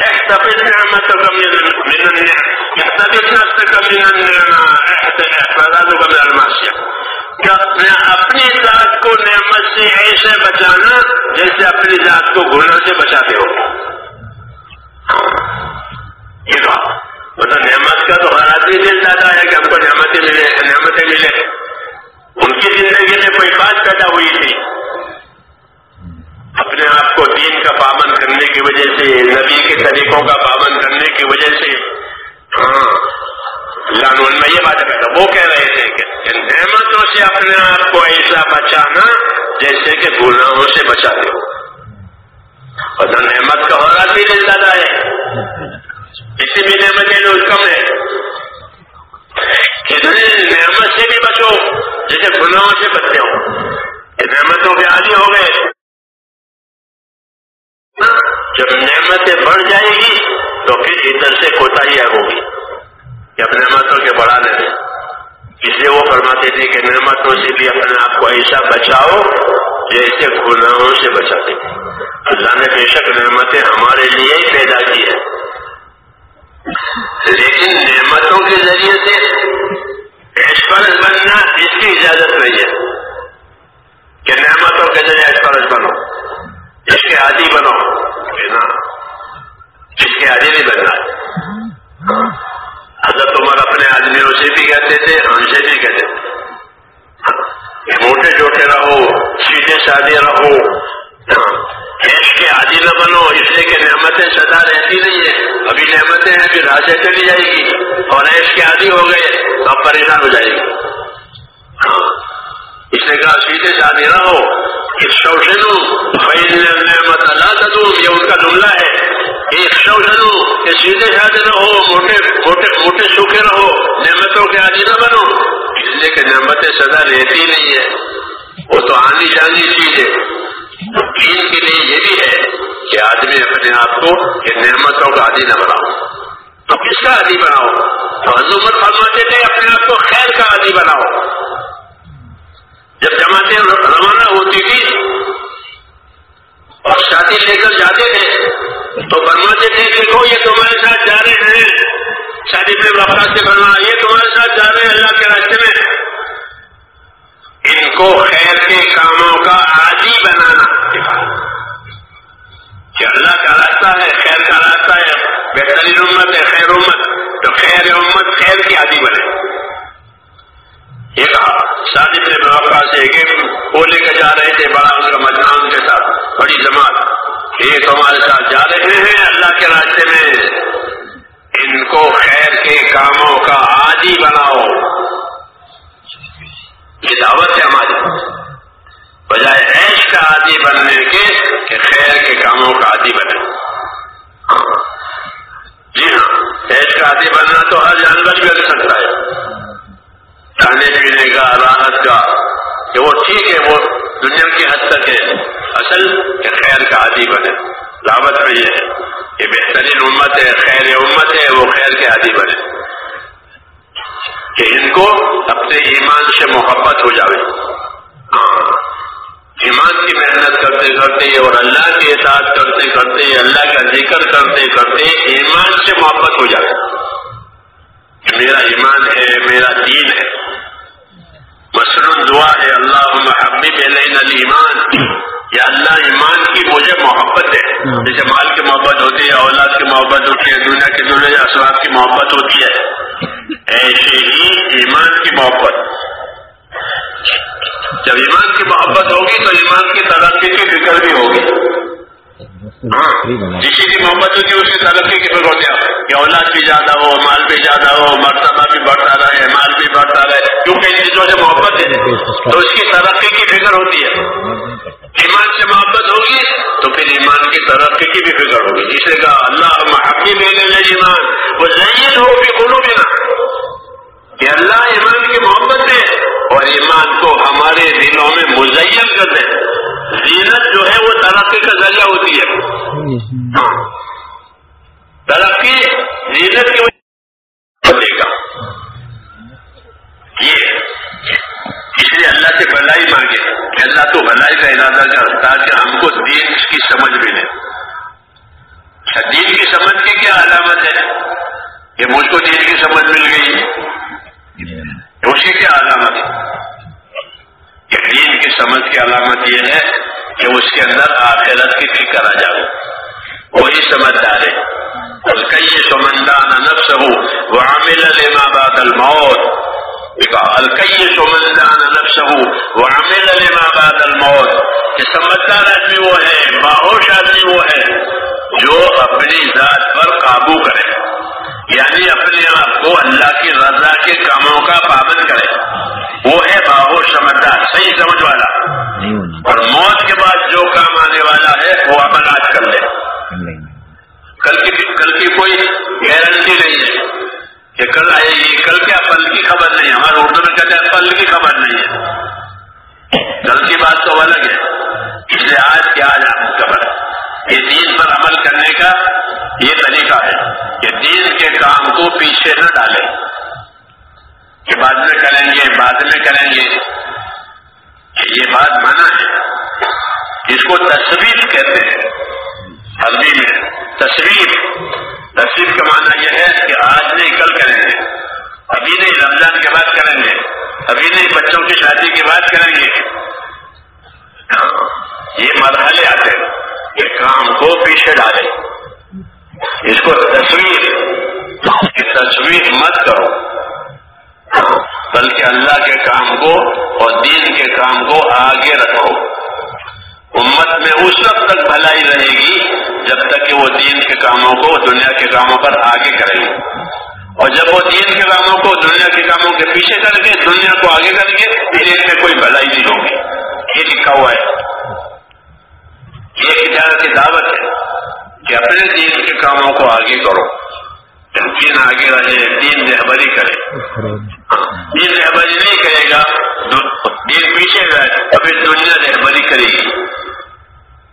احتفظ نعمتك من من النعمة احتفظ نفسك من النعمة احتفاظك من المعصية اپنی ذات کو نعمت سے ایسے بچانا جیسے اپنی ذات کو گناہ سے بچاتے ہو یہ کہا مطلب نعمت کا تو ہر آدمی دل چاہتا ہے کہ ہم کو نعمتیں ملے نعمتیں ملے ان کی زندگی میں کوئی بات پیدا ہوئی تھی اپنے آپ کو دین کا پابند کرنے کی وجہ سے، نبی کے طریقوں کا پابند کرنے کی وجہ سے۔ ہاں لانون میں یہ بات کہتا وہ کہہ رہے تھے کہ نعمتوں سے اپنے آپ کو ایسا بچانا، جیسے کہ گناہوں سے بچاتے ہو اور نہ نعمت کا ہو رہا بھی زیادہ ہے کسی بھی نعمت ہے جو کم ہے اتنے نعمت سے بھی بچو، جیسے گناہوں سے بچتے ہو نعمتوں کے عادی ہو گئے۔ جب نعمتیں بڑھ جائے گی تو پھر ادھر سے کوتا ہی ہوگی۔ کہ اب نعمتوں کے بڑھانے میں اس لیے وہ فرماتے تھے کہ نعمتوں سے بھی اپنے آپ کو ایسا بچاؤ جیسے گناہوں سے بچاتے اللہ نے بے شک نعمتیں ہمارے لیے ہی پیدا کی ہے لیکن نعمتوں کے ذریعے سے ایشورج بننا اس کی اجازت نہیں ہے کہ نعمتوں کے ذریعے ایشورج بنو۔ جس کے عادی بنو۔ جس کے عادی نہیں بننا۔ حضرت عمر اپنے آدمیوں سے بھی کہتے تھے ہم سے بھی کہتے تھے۔ ہاں، موٹے جوٹے رہو، سیدھے سادے رہو۔ ہاں، ایش کے عادی نہ بنو اس لیے کہ نعمتیں سدا رہتی نہیں ہے ابھی نعمتیں ہیں، پھر راہ سے چلی جائے گی۔ اور ایش کے عادی ہو گئے، تو اب پریشان ہو جائے گی۔ ہاں۔ اس نے کہا سیدھے سادے رہو شوشنو نعمت اللہ تدوم، یہ ان کا جملہ ہے۔ ایک شوشنو کہ سیدھے سادے رہو موٹے موٹے موٹے سوکھے رہو نعمتوں کے عادی نہ بنو۔ اس لیے کہ نعمتیں سدا رہتی نہیں ہے۔ وہ تو آنی جانی چیز ہے۔ دین کے لیے یہ بھی ہے کہ آدمی اپنے آپ کو کہ نعمتوں کا عادی نہ بناؤ۔ تو کس کا عادی بناؤ؟ تو حضومت فرماتے تھے، اپنے آپ کو خیر کا عادی بناؤ۔ جب جماعتیں روانہ ہوتی تھی اور شادی لے کر جاتے تھے، تو فرماتے تھے دیکھو یہ تمہارے ساتھ جا رہے ہیں۔ شادی میں وفرا سے بنوا یہ تمہارے ساتھ جا رہے ہیں اللہ کے راستے میں۔ ان کو خیر کے کاموں کا عادی بنانا کہ اللہ کا راستہ ہے، خیر کا راستہ ہے۔ بہترین امت ہے، خیر امت۔ تو خیر امت خیر کی عادی بنے۔ یہ کہا شادی میں موقع سے کہ وہ لے کے جا رہے تھے، بڑا ان کا مجموعہ کے ساتھ بڑی جماعت۔ یہ تمہارے ساتھ جا رہے ہیں اللہ کے راستے میں۔ ان کو خیر کے کاموں کا عادی بناؤ۔ یہ دعوت ہے ہماری۔ بجائے ایش کا عادی بننے کے، کہ خیر کے کاموں کا عادی بنے۔ جی ہاں ایش کا عادی بننا تو ہر جانور بھی کر سکتا ہے۔ کھانے پینے کا راحت کا، کہ وہ ٹھیک ہے، وہ دنیا کی حد تک ہے۔ اصل کہ خیر کا عادی بنے دعوت میں یہ ہے کہ بہترین امت ہے، خیر امت ہے، وہ خیر کے عادی بنے کہ ان کو اپنے ایمان سے محبت ہو جائے ہاں۔ ایمان کی محنت کرتے کرتے اور اللہ کے ساتھ کرتے کرتے، اللہ کا ذکر کرتے کرتے ایمان سے محبت ہو جائے کہ میرا ایمان ہے، میرا دین ہے۔ مثلاً دعا ہے اللہ محبب علیہ ایمان یا اللہ ایمان کی مجھے محبت ہے۔ جیسے مال کی محبت ہوتی ہے اولاد کی محبت ہوتی ہے دنیا کی دنیا اسباب کی محبت ہوتی ہے۔ ایسے ہی ایمان کی محبت۔ جب ایمان کی محبت ہوگی تو ایمان کی ترقی کی فکر بھی ہوگی۔ ہاں جسی کی محبت ہوگی اس کی ترقی کی فکر ہوتی ہے کہ اولاد بھی زیادہ ہو، مال بھی زیادہ ہو، مرتبہ بھی بڑھتا رہے، مال بھی بڑھتا رہے۔ کیونکہ ان چیزوں سے محبت ہے۔ تو اس کی ترقی کی فکر ہوتی ہے۔ ایمان سے محبت ہوگی، تو پھر ایمان کی ترقی کی بھی فکر ہوگی۔ جسے کہا اللہ محبی میرے ایمان۔ وہ ذہین ہو بھی بولو بھی نہ کہ اللہ ایمان کی محبت ہے۔ اور ایمان کو ہمارے دلوں میں مزین کر دے۔ زینت جو ہے وہ ترقی کا ذریعہ ہوتی ہے۔ ہاں۔ ترقی زینت کی وجہ گا یہ اس لیے اللہ سے بھلائی مانگے۔ کہ اللہ تو بھلائی کا ارادہ کر تاکہ ہم کو دین کی سمجھ ملے۔ اچھا، دین کی سمجھ کی کیا علامت ہے؟ کہ مجھ کو دین کی سمجھ مل گئی۔ اس کی کیا علامت ہے؟ کہ دین کی سمجھ کی علامت یہ ہے کہ اس کے اندر آخرت کی فکر آ جائے۔ وہی سمجھدار ہے۔ اور کئی سمندان نفس ہو وہ عامل لما بعد الموت۔ الکئی سمندان نفسه وعمل لما بعد الموت۔ کہ سمجھدار آدمی وہ ہے، باہوش آدمی وہ ہے۔ جو اپنی ذات پر قابو کرے یعنی اپنے آپ کو اللہ کی رضا کے کاموں کا پابند کرے وہ ہے باہوش سمجھدار صحیح سمجھ والا۔ اور موت کے بعد جو کام آنے والا ہے وہ عمل آج کر لے۔ کل کی کل کی کوئی گارنٹی نہیں ہے کہ کل آئے گی۔ کل کیا پل کی خبر نہیں ہمارے اردو میں کہتے ہیں پل کی خبر نہیں ہے۔ کل کی بات تو الگ ہے اس لیے آج کیا آج آپ خبر ہے؟ یہ دین پر عمل کرنے کا یہ طریقہ ہے کہ دین کے کام کو پیچھے نہ ڈالیں۔ کہ بعد میں کریں گے، بعد میں کریں گے۔ کہ یہ بات مانا ہے۔ اس کو تصویر کہتے ہیں۔ ہلدی میں تصویر تصویر کا معنی یہ ہے کہ آج نہیں، کل کریں گے۔ ابھی نہیں، رمضان کے بعد کریں گے۔ ابھی نہیں، بچوں کی شادی کی بات کریں گے۔ یہ مرحلے آتے ہیں۔ یہ کام کو پیچھے ڈالے اس کو تصویر تصویر مت کرو۔ بلکہ اللہ کے کام کو اور دین کے کام کو آگے رکھو۔ امت میں اس وقت تک بھلائی رہے گی جب تک کہ وہ دین کے کاموں کو دنیا کے کاموں پر آگے کریں۔ گے اور جب وہ دین کے کاموں کو دنیا کے کاموں کے پیچھے کر کے دنیا کو آگے کریں گے پھر اس میں کوئی بھلائی نہیں ہوگی۔ یہ لکھا ہوا ہے۔ یہ تجارت کی دعوت ہے کہ اپنے دین کے کاموں کو آگے کرو دین آگے رہے، دین رہبری کرے۔ دین رہبری نہیں کرے گا دین پیچھے رہے ابھی دنیا رہبری کرے گی۔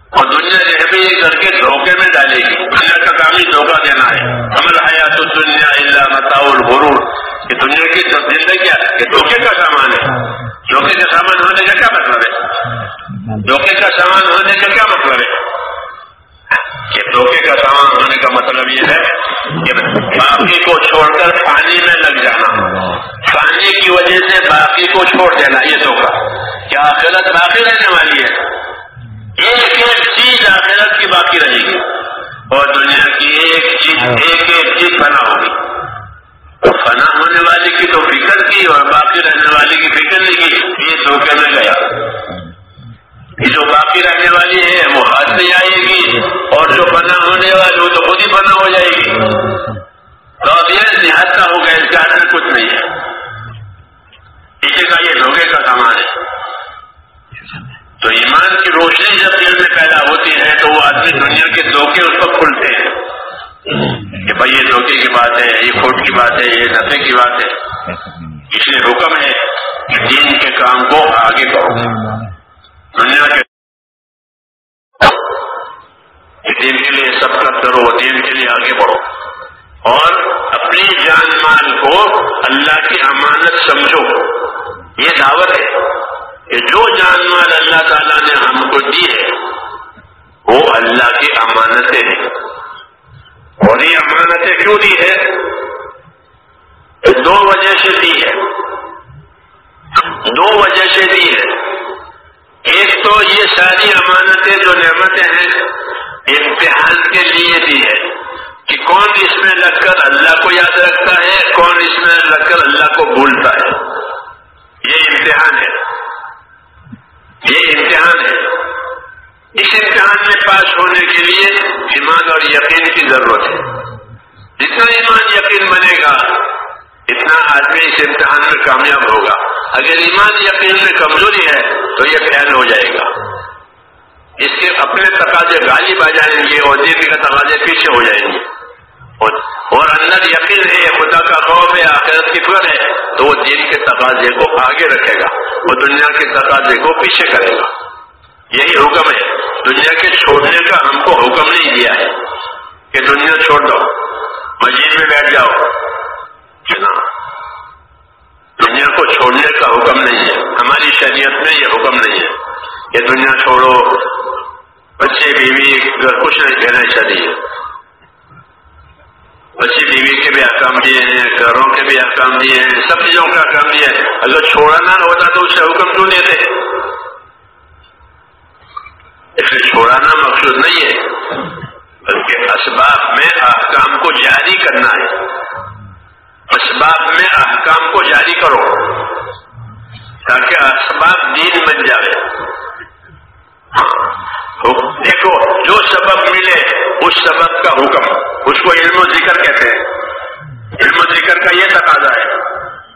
اور دنیا رہبری کر کے دھوکے میں ڈالے گی۔ دنیا کا کام ہی دھوکہ دینا ہے۔ عمل حیات دنیا اللہ متاول غرور کہ دنیا کی زندگی یہ دھوکے کا سامان ہے۔ دھوکے کا سامان ہونے کا کیا مطلب ہے؟ دھوکے کا سامان ہونے کا کیا مطلب ہے؟ کہ دھوکے کا سامان ہونے کا مطلب یہ ہے کہ باقی کو چھوڑ کر پانی میں لگ جانا۔ پانی کی وجہ سے باقی کو چھوڑ دینا یہ دھوکا۔ کیا آخرت باقی رہنے والی ہے؟ ایک ایک چیز آخرت کی باقی رہے گی۔ اور دنیا کی ایک چیز ایک ایک چیز بنا ہوگی۔ فنا ہونے والی کی تو فکر کی اور باقی رہنے والی کی فکر نہیں کی یہ دھوکے میں گیا۔ جو باقی رہنے والی ہے وہ ہاتھ نہیں آئے گی اور جو بنا ہونے والی وہ تو خود ہی بنا ہو جائے گی۔ تو اب یہ نہاد کا ہو گیا اس کے ہاتھ کچھ نہیں ہے۔ پیچھے کا یہ دھوکے کا سامان ہے۔ تو ایمان کی روشنی جب دل میں پیدا ہوتی ہے تو وہ آدمی دنیا کے دھوکے اس کو کھلتے ہیں۔ کہ بھائی یہ دھوکے کی بات ہے، یہ کھوٹ کی بات ہے، یہ نفے کی بات ہے۔ اس لیے حکم ہے کہ دین کے کام کو آگے کرو دنیا کے دین کے لیے سب کا کرو، دین کے لیے آگے بڑھو۔ اور اپنی جان مال کو اللہ کی امانت سمجھو۔ یہ دعوت ہے کہ جو جان مال اللہ تعالیٰ نے ہم کو دی ہے، وہ اللہ کی امانتیں ہیں۔ اور یہ امانتیں کیوں دی ہے؟ دو وجہ سے دی ہے۔ دو وجہ سے دی ہے۔ ایک تو یہ ساری امانتیں جو نعمتیں ہیں، امتحان کے لیے دی ہے کہ کون اس میں لگ کر اللہ کو یاد رکھتا ہے، کون اس میں لگ کر اللہ کو بھولتا ہے۔ یہ امتحان ہے۔ یہ امتحان ہے۔ اس امتحان میں پاس ہونے کے لیے ایمان اور یقین کی ضرورت ہے۔ جتنا ایمان یقین بنے گا، اتنا آدمی اس امتحان میں کامیاب ہوگا۔ اگر ایمان یقین میں کمزوری ہے تو یہ فیل ہو جائے گا۔ اس کے اپنے تقاضے غالب آ جائیں گے اور دین کے تقاضے پیچھے ہو جائیں گے۔ اور اندر یقین ہے، خدا کا خوف ہے، آخرت کی فکر ہے، تو وہ دین کے تقاضے کو آگے رکھے گا وہ دنیا کے تقاضے کو پیچھے کرے گا۔ یہی حکم ہے۔ دنیا کے چھوڑنے کا ہم کو حکم نہیں دیا ہے کہ دنیا چھوڑ دو۔ مسجد میں بیٹھ جاؤ۔ دنیا کو چھوڑنے کا حکم نہیں ہے۔ ہماری شریعت میں یہ حکم نہیں ہے کہ دنیا چھوڑو، بچے، بیوی گھر کچھ نہیں کہنا چاہیے۔ بچے، بیوی کے بھی احکام دیے ہیں، گھروں کے بھی احکام دیے ہیں، سب چیزوں کا احکام دیے ہیں۔ اگر چھوڑانا ہوتا تو اسے حکم کیوں دیتے؟ اسے چھوڑانا مقصود نہیں ہے، بلکہ اسباب میں احکام کو جاری کرنا ہے۔ اسباب میں کام کو جاری کرو تاکہ اسباب دین بن جائے۔ دیکھو، جو سبب ملے اس سبب کا حکم۔ اس کو علم و ذکر کہتے ہیں۔ علم و ذکر کا یہ تقاضا ہے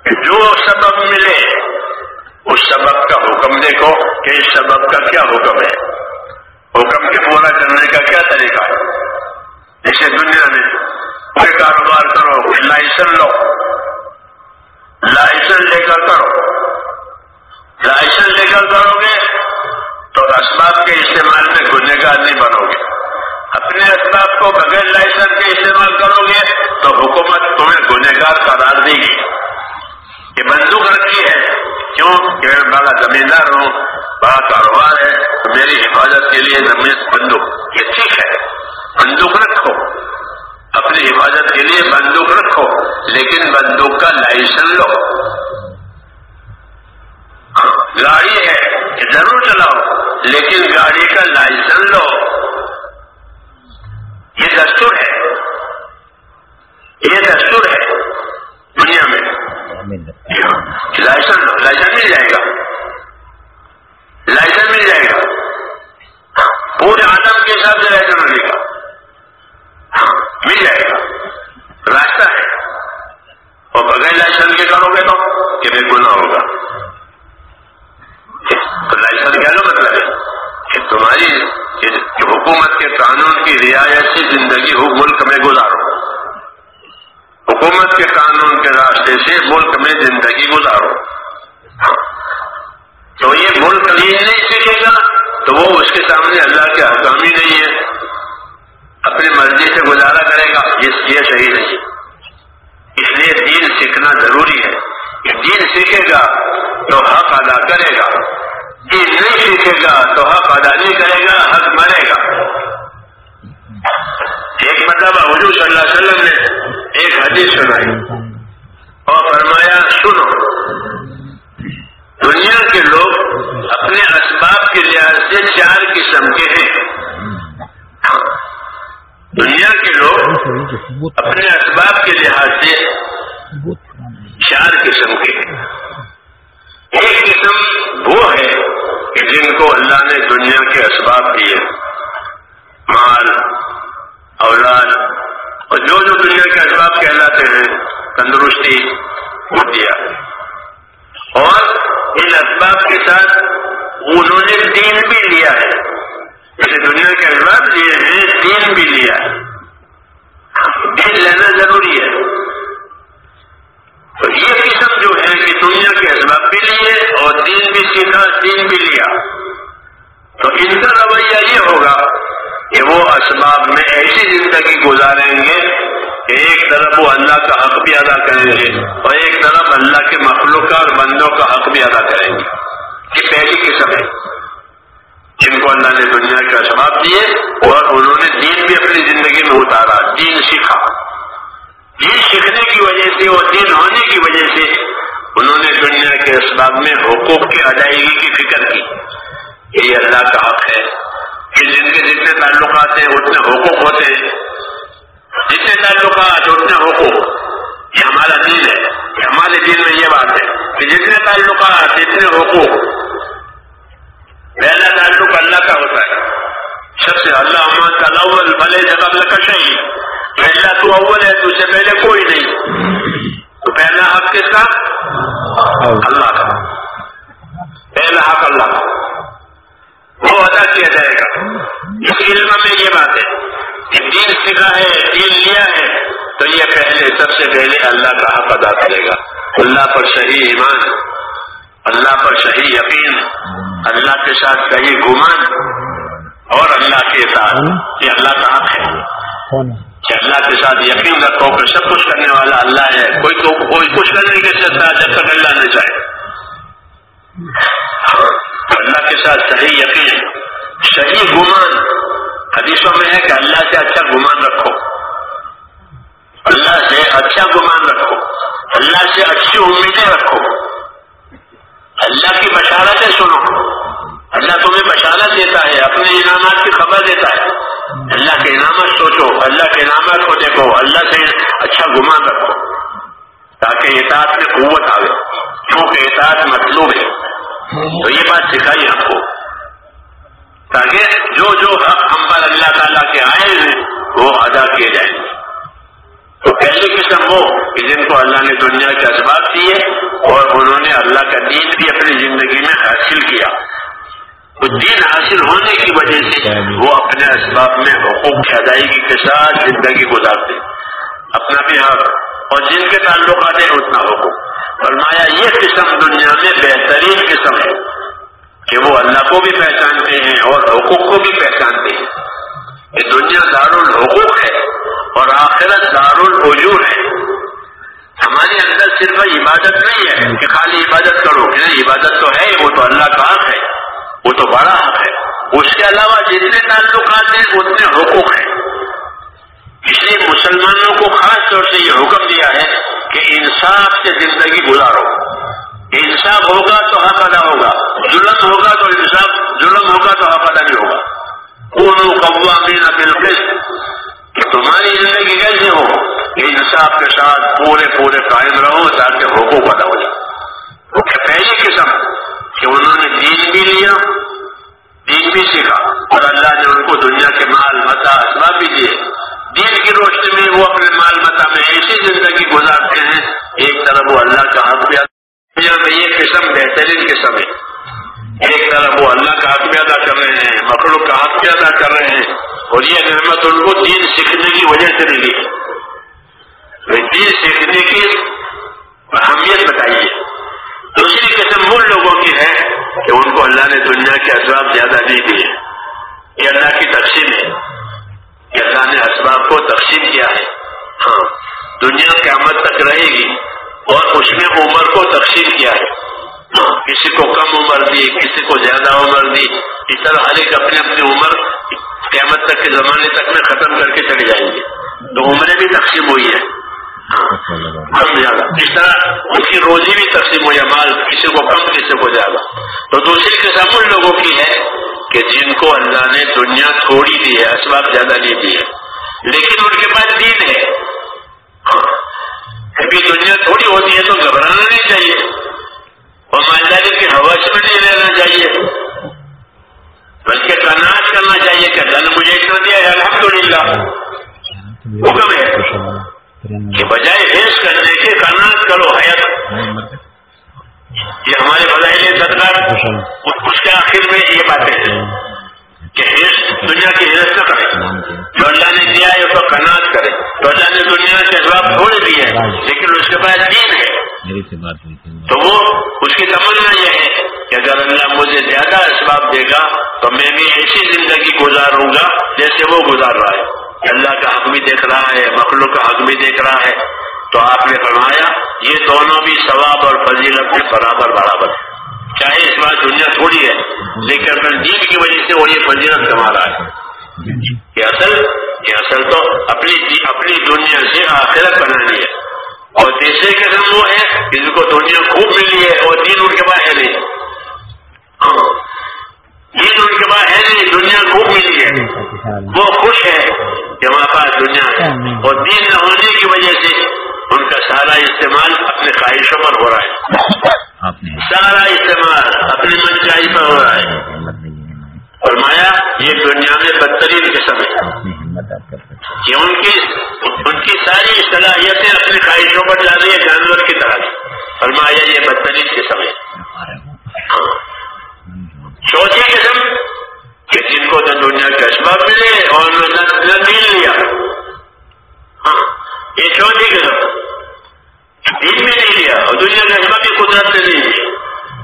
کہ جو سبب ملے، اس سبب کا حکم دیکھو کہ اس سبب کا کیا حکم ہے۔ حکم کے پورا کرنے کا کیا طریقہ ہے؟ جیسے دنیا میں کوئی کاروبار کرو، لائسنس لو۔ لائسنس لے کر کرو۔ لائسنس لے کر کرو گے تو اسباب کے استعمال میں گنہگار نہیں بنو گے۔ اپنے اسباب کو بغیر لائسنس کے استعمال کرو گے تو حکومت تمہیں گنہگار قرار دے گی۔ یہ بندوق رکھی ہے۔ کیوں؟ کہ میں بڑا زمیندار ہوں، بڑا کاروبار ہے۔ تو میری حفاظت کے لیے زمین بندوق۔ یہ ٹھیک ہے۔ بندوق رکھو۔ اپنی حفاظت کے لیے بندوق رکھو لیکن بندوق کا لائسنس لو۔ گاڑی ہے ضرور چلاؤ لیکن گاڑی کا لائسنس لو۔ یہ دستور ہے۔ یہ دستور ہے دنیا میں۔ لائسنس لو لائسنس مل جائے گا۔ لائسنس مل جائے گا۔ پورے آدم کے حساب سے لائسنس ملے گا۔ مل جائے گا۔ راستہ ہے۔ اور بغیر لائسنس کے کرو گے تو یہ بے گنا ہوگا۔ تو لائسنس کیا نا مطلب ہے؟ کہ تمہاری حکومت کے قانون کی رعایت سے زندگی ہو، ملک میں گزارو۔ حکومت کے قانون کے راستے سے ملک میں زندگی گزارو۔ تو یہ ملک یہ نہیں سیکھے گا، تو وہ اس کے سامنے اللہ کے حکام ہی نہیں ہے۔ اپنی مرضی سے گزارا کرے گا، یہ صحیح نہیں۔ اس لیے دین سیکھنا ضروری ہے۔ دین سیکھے گا تو حق ادا کرے گا۔ دین نہیں سیکھے گا تو حق ادا نہیں کرے گا، حق مرے گا۔ ایک مطلب حضور صلی اللہ علیہ وسلم نے ایک حدیث سنائی اور فرمایا، سنو، دنیا کے لوگ اپنے اسباب کے لحاظ سے چار قسم کے ہیں۔ دنیا کے لوگ اپنے اسباب کے لحاظ سے چار قسم کے ہیں۔ ایک قسم وہ ہے کہ جن کو اللہ نے دنیا کے اسباب دیے۔ مال اولاد اور جو جو دنیا کے اسباب کہلاتے ہیں تندرستی وہ دیا۔ اور ان اسباب کے ساتھ انہوں نے دین بھی لیا ہے۔ جیسے دنیا کے اسباب لیے ہیں دین بھی لیا دین لینا ضروری ہے۔ تو یہ قسم جو ہے کہ دنیا کے اسباب بھی لیے اور دین بھی سیکھا دین بھی لیا۔ تو ان کا رویہ یہ ہوگا کہ وہ اسباب میں ایسی زندگی گزاریں گے کہ ایک طرف وہ اللہ کا حق بھی ادا کریں گے اور ایک طرف اللہ کے مخلوق اور بندوں کا حق بھی ادا کریں گے۔ یہ پہلی قسم ہے۔ جن کو اللہ نے دنیا کے اسباب دیے اور انہوں نے دین بھی اپنی زندگی میں اتارا، دین سیکھا۔ دین سیکھنے کی وجہ سے اور دین ہونے کی وجہ سے انہوں نے دنیا کے اسباب میں حقوق کی ادائیگی کی فکر کی۔ یہ اللہ کا حق ہے کہ جن کے جتنے تعلقات ہیں، اتنے حقوق ہوتے ہیں۔ جتنے تعلقات، اتنے حقوق۔ یہ ہمارا دین ہے۔ کہ ہمارے دین میں یہ بات ہے کہ جتنے تعلقات جتنے حقوق۔ پہلا تعلق اللہ کا ہوتا ہے۔ سب سے اللہ کا اول بھلے جب کا شہید پہلا تو اول ہے، تو سے پہلے کوئی نہیں۔ تو پہلا حق کس کا؟ اللہ کا۔ پہلا حق اللہ کا۔ وہ ادا کیا جائے گا۔ اس علم میں یہ بات ہے۔ کہ دین سیکھا ہے، دین لیا ہے۔ تو یہ پہلے، سب سے پہلے اللہ کا حق ادا کرے گا۔ اللہ پر صحیح ایمان۔ اللہ پر صحیح یقین، اللہ کے ساتھ صحیح گمان اور اللہ کے ساتھ یہ اللہ کا حق ہے۔ کہ اللہ کے ساتھ یقین رکھو کہ سب کچھ کرنے والا اللہ ہے۔ کوئی تو کوئی کچھ کرنے کے سکتا جب تک اللہ نہیں چاہے۔ اللہ کے ساتھ صحیح یقین، صحیح گمان۔ حدیثوں میں ہے کہ اللہ سے اچھا گمان رکھو۔ اللہ سے اچھا گمان رکھو۔ اللہ سے اچھی امیدیں رکھو۔ اللہ کی بشارتیں سنو۔ اللہ تمہیں بشارت دیتا ہے، اپنے انعامات کی خبر دیتا ہے۔ اللہ کے انعامات سوچو، اللہ کے انعامات کو دیکھو، اللہ سے اچھا گمان رکھو۔ تاکہ اطاعت میں قوت آئے کیونکہ اطاعت مطلوب ہے۔ تو یہ بات سکھائی آپ کو۔ تاکہ جو جو حق ہم پر اللہ تعالیٰ کے آئے ہیں، وہ ادا کیے جائیں۔ تو پہلی قسم وہ کہ جن کو اللہ نے دنیا کے اسباب دیے اور انہوں نے اللہ کا دین بھی اپنی زندگی میں حاصل کیا۔ تو دین حاصل ہونے کی وجہ سے وہ اپنے اسباب میں حقوق کی ادائیگی کے ساتھ زندگی گزارتے۔ اپنا بھی حق۔ اور جن کے تعلقات ہیں اتنا حقوق۔ فرمایا، یہ قسم دنیا میں بہترین قسم ہے کہ وہ اللہ کو بھی پہچانتے ہیں اور حقوق کو بھی پہچانتے ہیں۔ یہ دنیا دار الحقوق ہے اور آخرت دار الوجور ہے۔ ہمارے اندر صرف عبادت نہیں ہے کہ خالی عبادت کرو۔ عبادت تو ہے، وہ تو اللہ کا حق ہے۔ وہ تو بڑا حق ہے۔ اس کے علاوہ جتنے تعلقات ہیں، اتنے حقوق ہیں۔ اس لیے مسلمانوں کو خاص طور سے یہ حکم دیا ہے کہ انصاف سے زندگی گزارو۔ انصاف ہوگا تو حق ادا ہوگا۔ ظلم ہوگا تو انصاف، ظلم ہوگا تو حق ادا نہیں ہوگا۔ قوامین بالقسط۔ کہ تمہاری زندگی کیسے ہو؟ کہ انصاف کے ساتھ پورے پورے قائم رہو تاکہ حقوق ادا ہو جائے۔ پہلی قسم کہ انہوں نے دین بھی لیا، دین بھی سیکھا اور اللہ نے ان کو دنیا کے مال، متا اسباب بھی دیے۔ دین کی روشنی میں وہ اپنے مال، متا میں ایسی زندگی گزارتے ہیں، ایک طرف وہ اللہ کا حق بھی دنیا میں یہ قسم بہترین قسم ہے۔ ایک طرف وہ اللہ کا حق بھی ادا کر رہے ہیں، مخلوق کا حق بھی ادا کر رہے ہیں۔ اور یہ نعمت ان کو دین سیکھنے کی وجہ سے ملی۔ دین سیکھنے کی اہمیت بتائیے۔ دوسری قسم ان لوگوں کی ہے کہ ان کو اللہ نے دنیا کے اسباب زیادہ نہیں دیے۔ یہ اللہ کی تقسیم ہے۔ کہ اللہ نے اسباب کو تقسیم کیا ہے۔ ہاں دنیا قیامت تک رہے گی اور اس نے عمر کو تقسیم کیا ہے۔ ہاں، کسی کو کم عمر دی، کسی کو زیادہ عمر دی۔ اس طرح ہر ایک اپنی اپنی عمر قیامت تک کے زمانے تک میں ختم کر کے چلے جائیں گے۔ تو عمریں بھی تقسیم ہوئی ہے کم زیادہ اس طرح ان کی روزی بھی تقسیم ہوئی ہے مال کسی کو کم کسی کو زیادہ تو دوسری قسم ان لوگوں کی ہے کہ جن کو اللہ نے دنیا تھوڑی دی ہے اسباب زیادہ نہیں دی ہے لیکن ان کے پاس دین ہے کبھی دنیا تھوڑی ہوتی ہے تو گھبرانا نہیں چاہیے اور مالداری کی حوث میں نہیں رہنا چاہیے بلکہ کناج کرنا چاہیے کہ دن مجھے اتنا دیا ہے الحمد للہ حکم ہے کہ اس کے آخر میں یہ باتیں ہیں کہ دنیا کی حیرت نہ کرے جو اللہ نے دیا ہے اس کو کناج کرے۔ تو اللہ نے دنیا کے جواب چھوڑ دی ہے لیکن اس کے بعد دین ہے۔ تو وہ اس کی تمنا یہ ہے کہ اگر اللہ مجھے زیادہ اسباب دے گا تو میں بھی ایسی زندگی گزاروں گا جیسے وہ گزار رہا ہے۔ اللہ کا حق بھی دیکھ رہا ہے مخلوق کا حق بھی دیکھ رہا ہے۔ تو آپ نے فرمایا یہ دونوں بھی ثواب اور فضیلت میں برابر برابر ہے چاہے اس بات دنیا تھوڑی ہے، لیکن اپنے دین کی وجہ سے وہ یہ فضیلت کما رہا ہے۔ یہ اصل یہ اصل تو اپنی اپنی دنیا سے آخرت بنانی ہے۔ اور تیسرے قسم وہ ہے جن کو دنیا خوب ملی ہے، اور دین ان کے پاس ہے نہیں۔ ہاں۔ دین ان کے پاس ہے نہیں، دنیا خوب ملی ہے۔ وہ خوش ہے کہ ہمارے پاس دنیا ہے۔ اور دین نہ ہونے کی وجہ سے ان کا سارا استعمال اپنے خواہشوں پر ہو رہا ہے۔ سارا استعمال اپنی منچائی پر ہو رہا ہے۔ فرمایا یہ دنیا میں بدترین قسم ہے۔ کہ ان کی ان کی ساری صلاحیتیں اپنی خواہشوں پر جا رہی ہے جانور کی طرح۔ فرمایا یہ بدتریج قسم ہے۔ چوتھی قسم کہ جن کو نہ دنیا کا اسباب ملے اور نہ دین لیا۔ ہاں یہ چوتھی قسم۔ دین بھی نہیں لیا اور دنیا کا اسباب قدرت سے نہیں لیا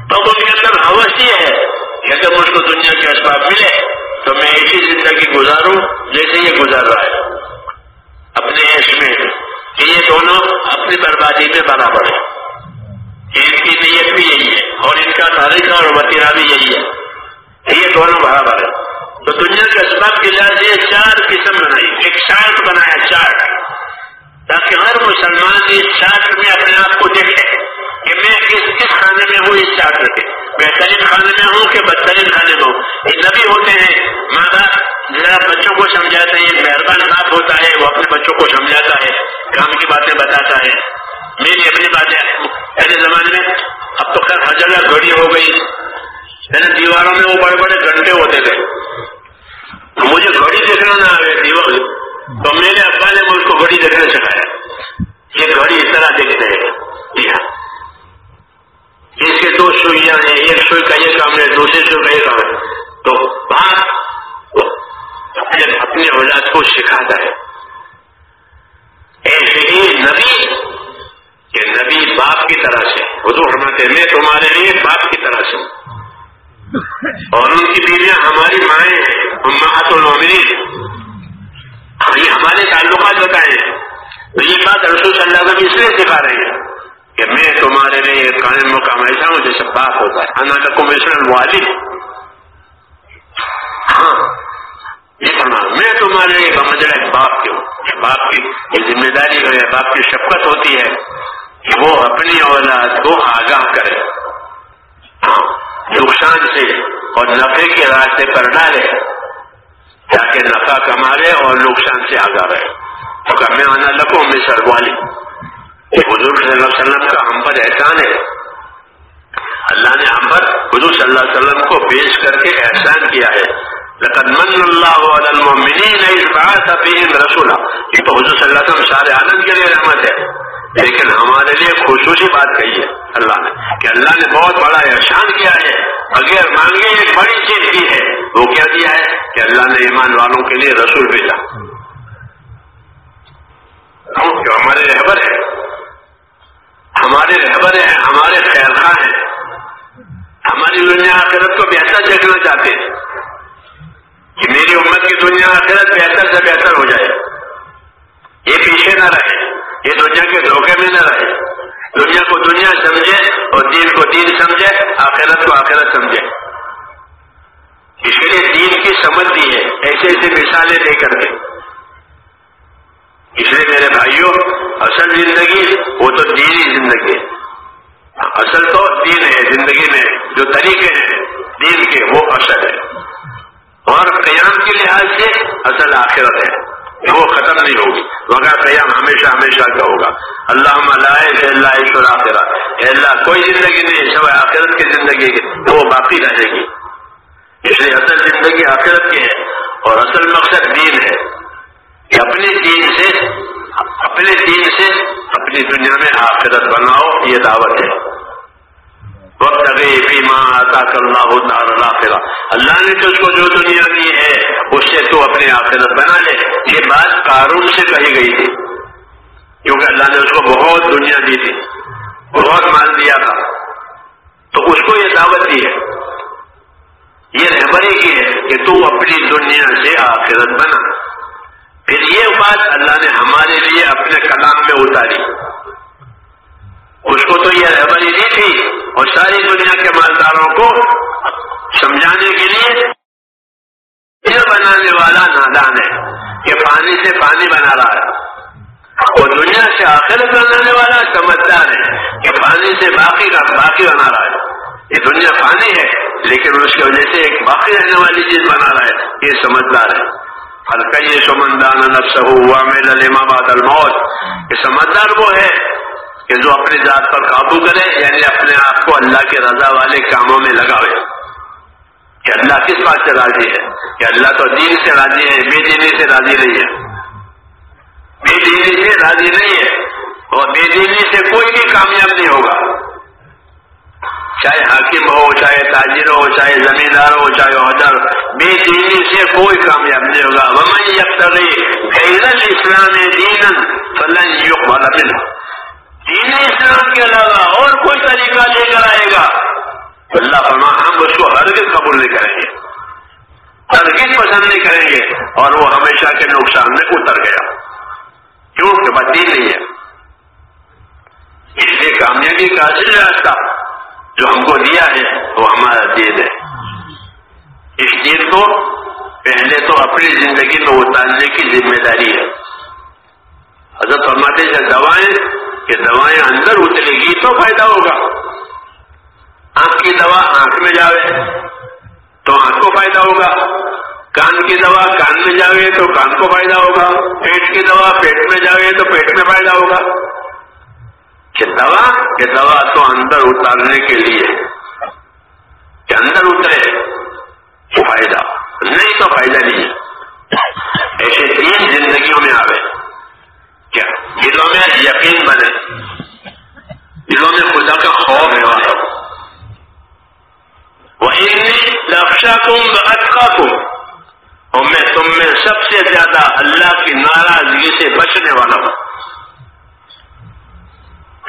تو ان کے اندر حوث یہ ہے۔ کہ اگر مجھ کو دنیا کے اسباب ملے۔ تو میں ایسی زندگی گزاروں جیسے یہ گزار رہا ہے۔ اپنے عیش میں کہ یہ دونوں اپنی بربادی میں برابر ہے ان کی نیت بھی یہی ہے۔ اور ان کا طریقہ اور وطیرہ بھی یہی ہے۔ یہ دونوں برابر ہے تو دنیا کے اسباب کے لحاظ سے چار قسم بنائی۔ ایک چارٹ بنایا چارٹ تاکہ ہر مسلمان اس چارٹ میں اپنے آپ کو دیکھے کہ میں کس کس خانے میں ہوں اس چارٹ کے۔ بہترین خانے میں ہوں کہ بدترین خانے میں ہوں؟ یہ نبی ہوتے ہیں۔ ماں باپ ذرا بچوں کو سمجھاتے ہیں، مہربان باپ ہوتا ہے، وہ اپنے بچوں کو سمجھاتا ہے کام کی باتیں بتاتا ہے۔ میں اپنی باتیں پہلے زمانے میں اب تو خیر، ہر جگہ گھڑی ہو گئی۔ یعنی دیواروں میں وہ بڑے بڑے گھنٹے ہوتے تھے۔ مجھے گھڑی دیکھنا نہ آئے، دیوار تو میرے ابا نے مجھ کو گھڑی دیکھنا سکھایا یہ گھڑی اس طرح دیکھتے ہیں۔ جی ہاں۔ اس کے دو سوئیاں ہیں۔ ایک سوئی کا یہ کام ہے، دوسرے سوئی کا یہ کام ہے۔ تو باپ اپنے اولاد کو سکھاتا ہے۔ ایسے ہی نبی کہ نبی باپ کی طرح سے۔ حضور فرماتے میں تمہارے لیے باپ کی طرح سے اور ان کی بیویاں ہماری مائیں ہیں۔ امہات یہ ہمارے تعلقات بتائے تو یہ بات رسول صلی اللہ علیہ وسلم اس لیے سکھا رہے ہیں کہ میں تمہارے لیے قائم مقام ایسا ہوں جیسے باپ ہوتا ہے انا کا کمیشن والد۔ ہاں۔ یہ کرنا میں تمہارے لیے مجرا باپ کی ہوں باپ کی یہ ذمہ داری ہے، باپ کی شفقت ہوتی ہے کہ وہ اپنی اولاد کو آگاہ کرے۔ ہاں۔ نقصان سے اور نفے کے راستے پر ڈالے تاکہ نفع کما لے اور نقصان سے آگاہ رہے۔ تو میں آنا لگوں، میں سروالی حضور صلی اللہ علیہ وسلم کا ہم پر احسان ہے۔ اللہ نے ہم پر حضور صلی اللہ علیہ وسلم کو پیش کر کے احسان کیا ہے۔ لقد من اللہ علی المؤمنین اذ بعث فیہم رسولا۔ یہ تو حضور صلی اللہ علیہ وسلم سارے عالم کے لیے رحمت ہے۔ لیکن ہمارے لیے خصوصی بات کہی ہے اللہ نے کہ اللہ نے بہت بڑا احسان کیا ہے۔ اگر مانگے ایک بڑی چیز دی ہے، وہ کیا دیا ہے؟ کہ اللہ نے ایمان والوں کے لیے رسول بھیجا۔ جو ہمارے رہبر ہیں، ہمارے رہبر ہیں، ہمارے خیر خواہ ہیں۔ ہماری دنیا آخرت کو بہتر دیکھنا چاہتے ہیں۔ کہ میری امت کی دنیا آخرت بہتر سے بہتر ہو جائے۔ یہ پیچھے نہ رہے۔ یہ دنیا کے دھوکے میں نہ رہے۔ دنیا کو دنیا سمجھے اور دین کو دین سمجھے، آخرت کو آخرت سمجھے۔ اس لیے دین کی سمجھ دی ہے، ایسے ایسے مثالیں دے کر کے۔ اس لیے میرے بھائیوں، اصل زندگی وہ تو دینی زندگی ہے۔ اصل تو دین ہے، زندگی میں جو طریقے ہیں دین کے وہ اصل ہے اور قیام کے لحاظ سے اصل آخرت ہے۔ وہ ختم نہیں ہوگی۔ مگر قیام ہمیشہ ہمیشہ کا ہوگا۔ اللہ ملائے اللہ اللہ، کوئی زندگی نہیں، سوائے آخرت کی زندگی کی وہ باقی رہے گی۔ اس لیے اصل زندگی آخرت کی ہے اور اصل مقصد دین ہے۔ کہ اپنی دین سے اپنے دین سے اپنی دنیا میں آخرت بناؤ، یہ دعوت ہے۔ وقت ابھی ماں آتا کرنا ہوتا اللہ نے تو اس کو جو دنیا دی ہے اس سے تو اپنی آخرت بنا لے۔ یہ بات قارون سے کہی گئی تھی۔ کیونکہ اللہ نے اس کو بہت دنیا دی تھی۔ بہت مال دیا تھا۔ تو اس کو یہ دعوت دی ہے۔ یہ رہبری کی ہے کہ تو اپنی دنیا سے آخرت بنا۔ پھر یہ بات اللہ نے ہمارے لیے اپنے کلام میں اتاری۔ اس کو تو یہ رہبری دی تھی اور ساری دنیا کے مالداروں کو سمجھانے کے لیے یہ بنانے والا نادان ہے کہ پانی سے پانی بنا رہا ہے۔ اور دنیا سے آخر بنانے والا سمجھدار ہے کہ پانی سے باقی کا باقی بنا رہا ہے۔ یہ دنیا پانی ہے، لیکن اس کی وجہ سے ایک باقی رہنے والی چیز بنا رہا ہے۔ یہ سمجھدار ہے۔ ہلکا یہ سمندان نفس ہوا میرا لیما بادل موت یہ سمجھدار وہ ہے کہ جو اپنی ذات پر قابو کرے یعنی اپنے آپ کو اللہ کے رضا والے کاموں میں لگاوے۔ کہ اللہ کس بات سے راضی ہے؟ کہ اللہ تو دین سے راضی ہے، بے دینی سے راضی نہیں ہے۔ بے دینی سے راضی نہیں ہے اور بے دینی سے کوئی بھی کامیاب نہیں ہوگا۔ چاہے حاکم ہو، چاہے تاجر ہو، چاہے زمیندار ہو، چاہے عہدر بے دینی سے کوئی کامیاب نہیں ہوگا۔ ومن یبتغی غیر الاسلام دینا فلن یقبل منه۔ دین اسلام کے علاوہ اور کوئی طریقہ لے کر آئے گا؟ اللہ فرما، ہم اس کو ہرگز قبول نہیں کریں گے۔ ہرگز پسند نہیں کریں گے۔ اور وہ ہمیشہ کے نقصان میں اتر گیا۔ کیوں کہ بات نہیں ہے۔ اس لیے کامیابی کا اصل راستہ۔ جو ہم کو دیا ہے، وہ ہمارا دین ہے۔ اس دین کو پہلے تو اپنی زندگی میں اتارنے کی ذمہ داری ہے۔ حضرت فرماتے ہیں دوائیں، کہ دوائیں اندر اترے گی تو فائدہ ہوگا۔ آنکھ کی دوا آنکھ میں جاوے تو آنکھ کو فائدہ ہوگا۔ کان کی دوا کان میں جاوے تو کان کو فائدہ ہوگا۔ پیٹ کی دوا پیٹ میں جاوے تو پیٹ میں فائدہ ہوگا۔ کہ دوا کہ دوا تو اندر اتارنے کے لیے کہ اندر اترے فائدہ۔ نہیں تو فائدہ نہیں۔ ایسے تین زندگیوں میں آوے کیا دلوں میں یقین بنے۔ دلوں میں خدا کا خوف ہے۔ وہ لفشا کم اٹکا کم اور میں تم میں سب سے زیادہ اللہ کی ناراضگی سے بچنے والا ہوں۔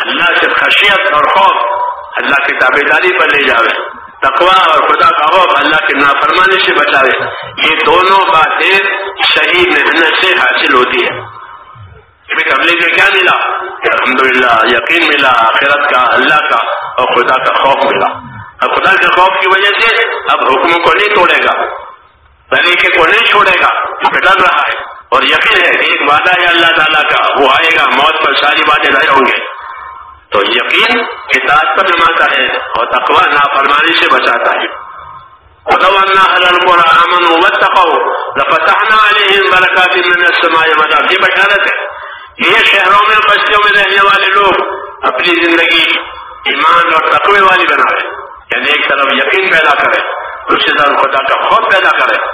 اللہ سے خشیت اور خوف اللہ کی تابے داری پر لے جاوے۔ تقوا اور خدا کا خوف اللہ کی نافرمانی سے بچاوے۔ یہ دونوں باتیں صحیح محنت سے حاصل ہوتی ہے تبلیغ میں کیا ملا؟ الحمدللہ، یقین ملا، آخرت کا، اللہ کا اور خدا کا خوف ملا۔ اب خدا کے خوف کی وجہ سے اب حکموں کو نہیں توڑے گا۔ طریقے کو نہیں چھوڑے گا ڈر رہا ہے۔ اور یقین ہے ایک وعدہ ہے اللہ تعالیٰ کا، وہ آئے گا، موت پر ساری باتیں رہے ہوں گے۔ تو یقین کتاب پر جماتا ہے اور تقوا نافرمانی سے بچاتا ہے۔ امن مت لفتحنا علیہم برکات من السماء مدار یہ بشارت ہے یہ شہروں میں بستیوں میں رہنے والے لوگ اپنی زندگی، ایمان اور تقوی والی بنا رہے یعنی ایک طرف یقین پیدا کرے دوسری طرف خدا کا خوف پیدا کرے،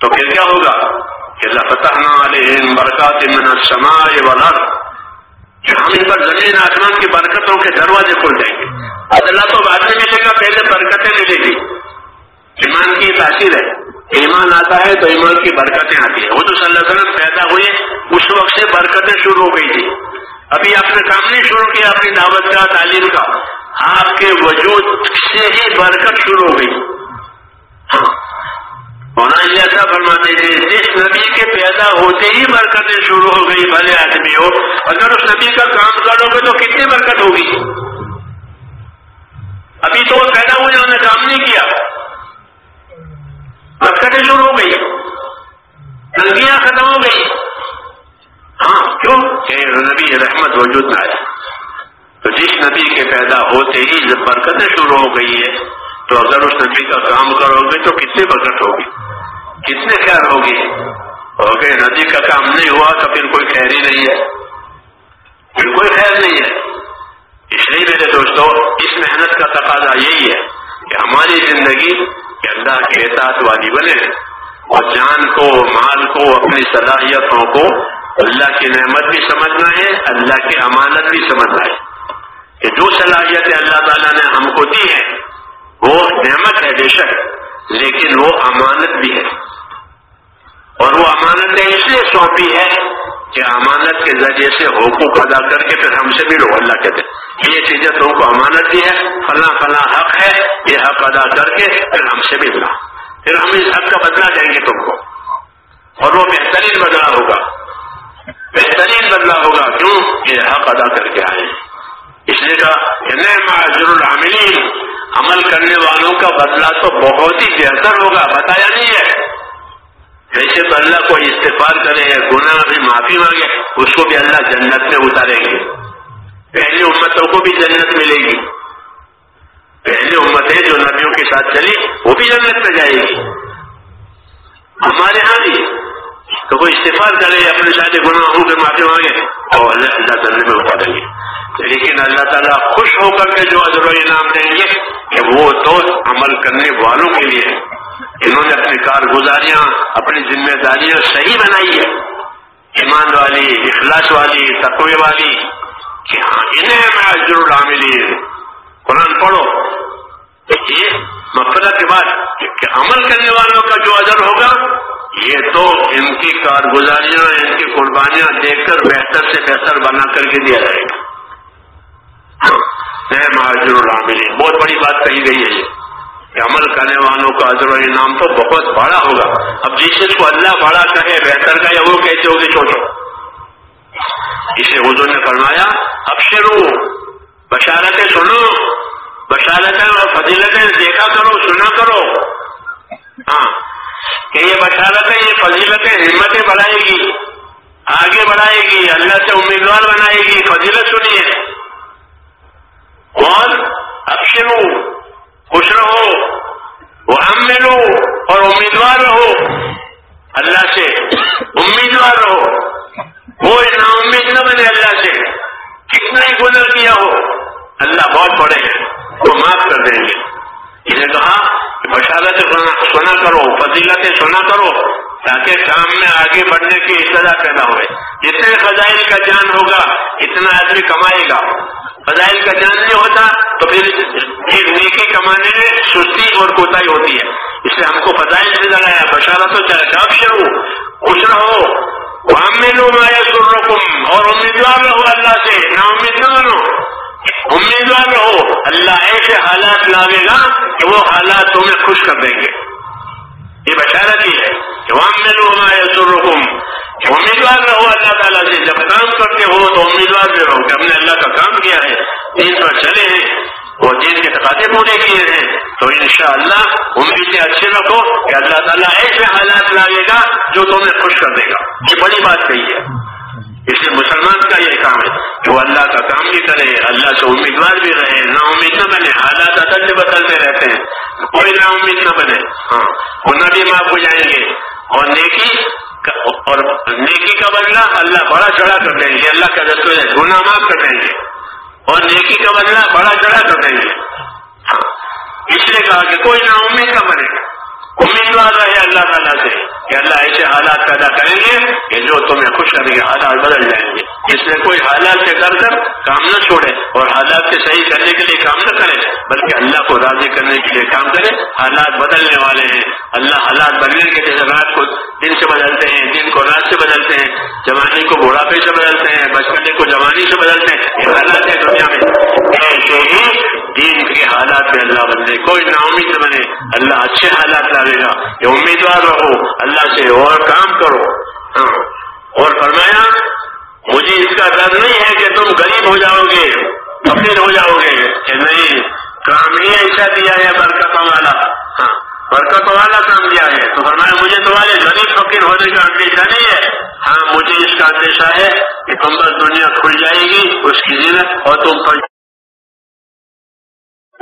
تو پھر کیا ہوگا؟ کہ لفتحنا علیہم برکات من السماء والارض ہم ان پر زمین آسمان کی برکتوں کے دروازے کھل جائیں گے۔ اللہ تو بعد میں ملے گا، پہلے برکتیں ملے گی۔ ایمان کی تاثیر ہے۔ ایمان آتا ہے تو ایمان کی برکتیں آتی ہیں۔ وہ تو صلی اللہ علیہ وسلم پیدا ہوئے، اس وقت سے برکتیں شروع ہو گئی تھی ابھی آپ نے کام نہیں شروع کیا، اپنی دعوت کا، تعلیم کا۔ آپ کے وجود سے ہی برکت شروع ہو گئی ہونا ہاں۔ یہ ایسا فرماتے تھے جس نبی کے پیدا ہوتے ہی برکتیں شروع ہو گئی، بھلے آدمی ہو اگر اس نبی کا کام کرو گے تو کتنی برکت ہوگی؟ ابھی تو وہ پیدا ہوئے، انہوں نے کام نہیں کیا۔ برکتیں شروع ہو گئی۔ تنگیاں ختم ہو گئی۔ ہاں کیوں؟ کہ نبی رحمت وجود نہ آئے تو جس نبی کے پیدا ہوتے ہی جب برکتیں شروع ہو گئی ہے، تو اگر اس نبی کا کام کرو گے تو کتنی برکت ہوگی؟ کتنے خیر ہوگی؟ اوکے نبی کا کام نہیں ہوا تو پھر کوئی خیر ہی نہیں ہے۔ پھر کوئی خیر نہیں ہے۔ اس لیے میرے دوستوں اس محنت کا تقاضا یہی ہے کہ ہماری زندگی کہ اللہ کے احساس والی بنے۔ اور جان کو، مال کو، اپنی صلاحیتوں کو اللہ کی نعمت بھی سمجھنا ہے، اللہ کی امانت بھی سمجھنا ہے۔ کہ جو صلاحیتیں اللہ تعالیٰ نے ہم کو دی ہے وہ نعمت ہے بے شک، لیکن وہ امانت بھی ہے۔ اور وہ امانت نے اس لیے سونپی ہے کہ امانت کے ذریعے سے حقوق ادا کر کے پھر ہم سے بھی لو اللہ کہتے یہ چیزیں تم کو امانت دی ہے فلاں فلاں حق ہے، یہ حق ادا کر کے پھر ہم سے بھی ملا پھر ہم اس حق کا بدلا دیں گے تم کو۔ اور وہ بہترین بدلا ہوگا۔ بہترین بدلا ہوگا کیوں؟ یہ حق ادا کر کے آئے اس لیے کہا معذر العاملین، عمل کرنے والوں کا بدلا تو بہت ہی بہتر ہوگا، بتایا نہیں ہے۔ جیسے تو اللہ کو استفاد کرے، گناہ بھی معافی مانگے، اس کو بھی اللہ جنت میں اتاریں گے۔ پہلی امتوں کو بھی جنت ملے گی۔ پہلی امتیں جو نبیوں کے ساتھ چلی وہ بھی جنت میں جائے گی۔ ہمارے ہاں بھی تو کوئی استفاد کرے اپنے ساتھ گناہوں کے معافی مانگے اور اللہ اللہ جنت میں اتاریں گے لیکن اللہ تعالیٰ خوش ہو کر کے جو ادر و انعام دیں گے کہ وہ تو عمل کرنے والوں کے لیے انہوں نے اپنی کارگزاریاں، اپنی ذمہ داریاں صحیح بنائی ہے۔ ایمان والی، اخلاص والی، تقوی والی، کہ ہاں انہیں میں ضرور العاملی قرآن پڑھو۔ یہ مفرت کے بعد کہ عمل کرنے والوں کا جو اجر ہوگا یہ تو ان کی کارگزاریاں، ان کی قربانیاں دیکھ کر بہتر سے بہتر بنا کر کے دیا جائے گا۔ مہاجر العاملی بہت بڑی بات کہی گئی ہے یہ۔ کہ عمل کرنے والوں کا عزر و انعام تو بہت بڑا ہوگا۔ اب جس چیز کو اللہ بڑا کہے، بہتر کا یا وہ کہتے ہوگے چھوٹو اسے حضور نے فرمایا اب شروع بشارتیں سنو، بشارتیں اور فضیلتیں دیکھا کرو، سنا کرو۔ ہاں۔ کہ یہ بشارتیں یہ فضیلتیں ہمتیں بڑھائے گی۔ آگے بڑھائے گی، اللہ سے امیدوار بنائے گی، فضیلت سنیے اور اب شروع خوش رہو وہ ہم میں لو اور امیدوار رہو۔ اللہ سے امیدوار رہو۔ کوئی نا امید نہ بنے اللہ سے۔ کتنا ہی گزر کیا ہو، اللہ بہت بڑے ہیں۔ وہ معاف کر دیں گے۔ انہیں کہا کہ بشارت سنا کرو، فضیلت سنا کرو، تاکہ کام میں آگے بڑھنے کی ابتدا پیدا ہوئے۔ جتنے فضائل کا جان ہوگا، اتنا آدمی کمائے گا۔ فضائل کا جان نہیں ہوتا، تو پھر نیکی کمانے میں سستی اور کوتا ہوتی ہے۔ اس لیے ہم کو فضائل سے لگایا بشارت ہو چاہے کب شروع۔ خوش رہو۔ وہاں میں لو مایا سر اور امیدوار رہو اللہ سے نہ امید نہ بنو امیدوار رہو اللہ ایسے حالات لاوے گا کہ وہ حالات تمہیں خوش کر دیں گے۔ یہ بشارت ہی ہے کہ وہاں میں لو مایا امیدوار رہو اللہ تعالیٰ سے جب کام کرتے ہو تو امیدوار بھی رہو کہ ہم نے اللہ کا کام کیا ہے دین پر چلے ہیں، وہ دین کے تقاضے پورے کیے ہیں۔ تو انشاءاللہ امید سے اچھے رکھو کہ اللہ تعالیٰ ایسے حالات لائے گا جو تمہیں خوش کر دے گا۔ یہ بڑی بات کہی ہے۔ اس لیے مسلمان کا یہ کام ہے کہ وہ اللہ کا کام بھی کرے، اللہ سے امیدوار بھی رہے نا امید نہ بنے، حالات عدل سے بدلتے رہتے ہیں۔ کوئی نا امید نہ بنے۔ ہاں انہیں بھی معاف ہو جائیں گے۔ اور نیکی اور نیکی کا بدلہ اللہ بڑا چڑھا کر دیں گے۔ اللہ کا دستور ہے، گناہ معاف کر دیں گے۔ اور نیکی کا بدلہ بڑا چڑھا کر دیں گے۔ ہاں اس لیے کہا کہ کوئی نا امید نہ بنے۔ امیدوار رہے اللہ تعالیٰ سے۔ کہ اللہ ایسے حالات پیدا کریں گے کہ جو تمہیں خوش کریں گے حالات بدل جائیں گے۔ اس لیے کوئی حالات سے کر کر کام نہ چھوڑے اور حالات سے صحیح کرنے کے لیے کام نہ کرے بلکہ اللہ کو راضی کرنے کے لیے کام کرے حالات بدلنے والے ہیں۔ اللہ حالات بدلنے کے جیسے رات کو دن سے بدلتے ہیں، دن کو رات سے بدلتے ہیں۔ جوانی کو بڑھاپے سے بدلتے ہیں، بچپنے کو جوانی سے بدلتے ہیں۔ یہ حالات ہے دنیا میں۔ ایسے ہی دین کے حالات میں اللہ بدلے کوئی نا امید بنے۔ اللہ اچھے حالات لاوے گا۔ کہ امیدوار رہو۔ اللہ سے اور کام کرو۔ ہاں۔ اور فرمایا، مجھے اس کا ڈر نہیں ہے کہ تم غریب ہو جاؤ گے فقیر ہو جاؤ گے کہ نہیں، کام ہی ایسا دیا ہے برکتوں والا۔ ہاں۔ برکتوں والا کام دیا ہے۔ تو فرمایا، مجھے تمہارے غریب فقیر ہونے کا اندیشہ نہیں ہے۔ ہاں مجھے اس کا اندیشہ ہے کہ تم بس دنیا کھل جائے گی، اس کی زینت اور تم پر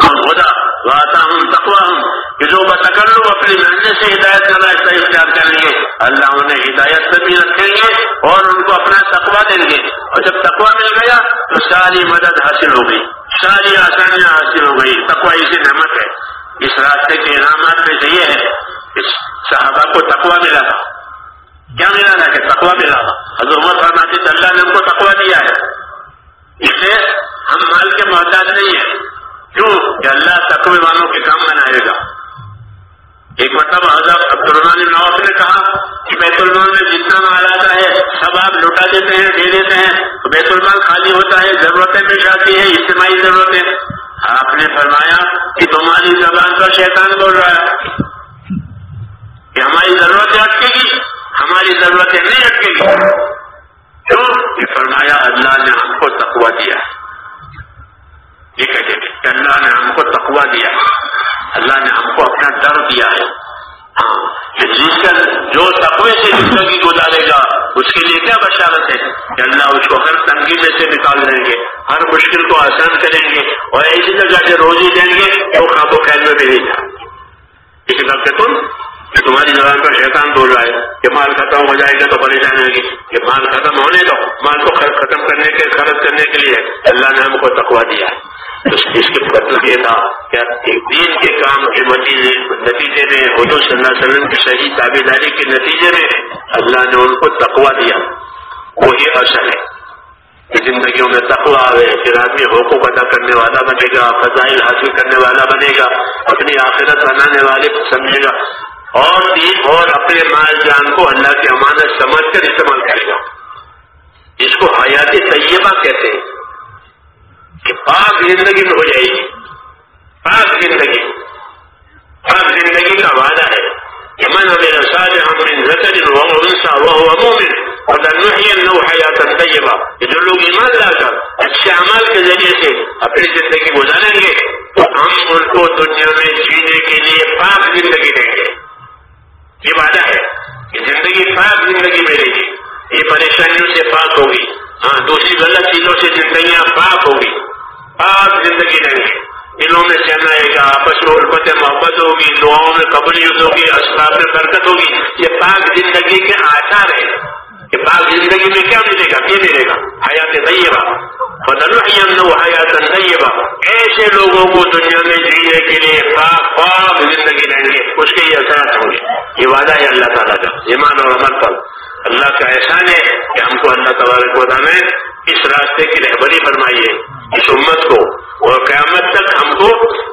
خدا واتا ہوں تقوا ہوں کہ جو بتکر لو اپنی محنت سے ہدایت کا راستہ اختیار کریں گے، اللہ انہیں ہدایت سے بھی رکھیں گے اور ان کو اپنا تقوا دیں گے۔ اور جب تقوا مل گیا، تو ساری مدد حاصل ہو گئی۔ ساری آسانیاں حاصل ہو گئی۔ تقوا اسی نعمت ہے۔ اس راستے کے انعامات میں سے یہ ہے اس صحابہ کو تقوا ملا۔ تھا کیا ملا تھا کہ تقوا ملا؟ تھا حضرت عمر فرماتی اللہ نے ان کو تقوا دیا ہے۔ اس لیے ہم مال کے محتاج نہیں ہیں۔ کیوں کہ اللہ تقوی والوں کے کام بنائے گا۔ ایک مطلب حضرت عبد الرحمان نواز نے کہا کہ بیت المال میں جتنا مال آتا ہے، سب آپ لوٹا دیتے ہیں، دے دیتے ہیں۔ تو بیت المال خالی ہوتا ہے، ضرورتیں پیش آتی ہیں، اجتماعی ضرورتیں۔ آپ نے فرمایا کہ تمہاری زبان پر شیطان بول رہا ہے۔ کہ ہماری ضرورتیں اٹکے گی، ہماری ضرورتیں نہیں اٹکے گی۔ کیوں کہ فرمایا، اللہ نے ہم کو تقوا دیا ہے۔ یہ کہتے ہیں کہ اللہ نے ہم کو تقوا دیا ہے۔ اللہ نے ہم کو اپنا ڈر دیا ہے۔ ہاں، جس کا جو تقوی سے زندگی گزارے گا، اس کے لیے کیا بشارت ہے؟ کہ اللہ اس کو ہر تنگی میں سے نکال دیں گے، ہر مشکل کو آسان کریں گے اور ایسی جگہ سے روزی دیں گے تو خواب و خیر میں بھی نہیں جائے اسی طرح سے تم کہ تمہاری زبان پر شیطان بول رہا ہے، کہ مال ختم ہو جائے گا تو پریشان ہوگی۔ کہ مال ختم ہونے دو، مال کو ختم کرنے کے، خرچ کرنے کے لیے اللہ نے ہم کو تقوا دیا۔ ہے اس کے مطلب یہ تھا کہ ایک دین کے کام کے نتیجے میں حضور صلی اللہ علیہ وسلم کی صحیح تابے داری کے نتیجے میں اللہ نے ان کو تقوا دیا۔ وہی اصل ہے کہ زندگیوں میں تقوا آئے پھر آدمی حقوق ادا کرنے والا بنے گا، فضائل حاصل کرنے والا بنے گا، اپنی آخرت بنانے والے سمجھے گا۔ اور دین اور اپنے مال جان کو اللہ کی امانت سمجھ کر استعمال کرے گا۔ اس کو حیات طیبہ کہتے ہیں کہ پاک زندگی میں ہو جائے گی۔ پاک زندگی۔ پاک زندگی کا وعدہ ہے کہ من میرا ساج ہم مومن اور حیات طیبہ کہ جو لوگ ایمان لا کر اچھے عمل کے ذریعے سے اپنی زندگی گزاریں گے، تو ہم ان کو دنیا میں جینے کے لیے پاک زندگی دیں گے۔ یہ وعدہ ہے کہ زندگی پاک زندگی ملے گی۔ یہ پریشانیوں سے پاک ہوگی۔ ہاں دوسری غلط چیزوں سے زندگیاں پاک ہوگی۔ پاک زندگی رہیں گے۔ دلوں میں چین آئے گا آپس میں الفت محبت ہوگی، دعاؤں میں قبولیت ہوگی اسباب میں برکت ہوگی۔ یہ پاک زندگی کے آثار ہے کہ زندگی میں کیا ملے گا؟ کیا ملے گا۔ حیات طیبہ۔ بدل حیات طیبہ ایسے لوگوں کو دنیا میں جینے کے لیے پاک اس کے یہ اثرات ہوں گے۔ یہ وعدہ ہے اللہ تعالیٰ کا۔ ایمان اور عمل پر۔ اللہ کا احسان ہے کہ ہم کو اللہ تبارک و تعالیٰ نے اس راستے کی رہبری فرمائی ہے۔ اس امت کو۔ اور قیامت تک ہم کو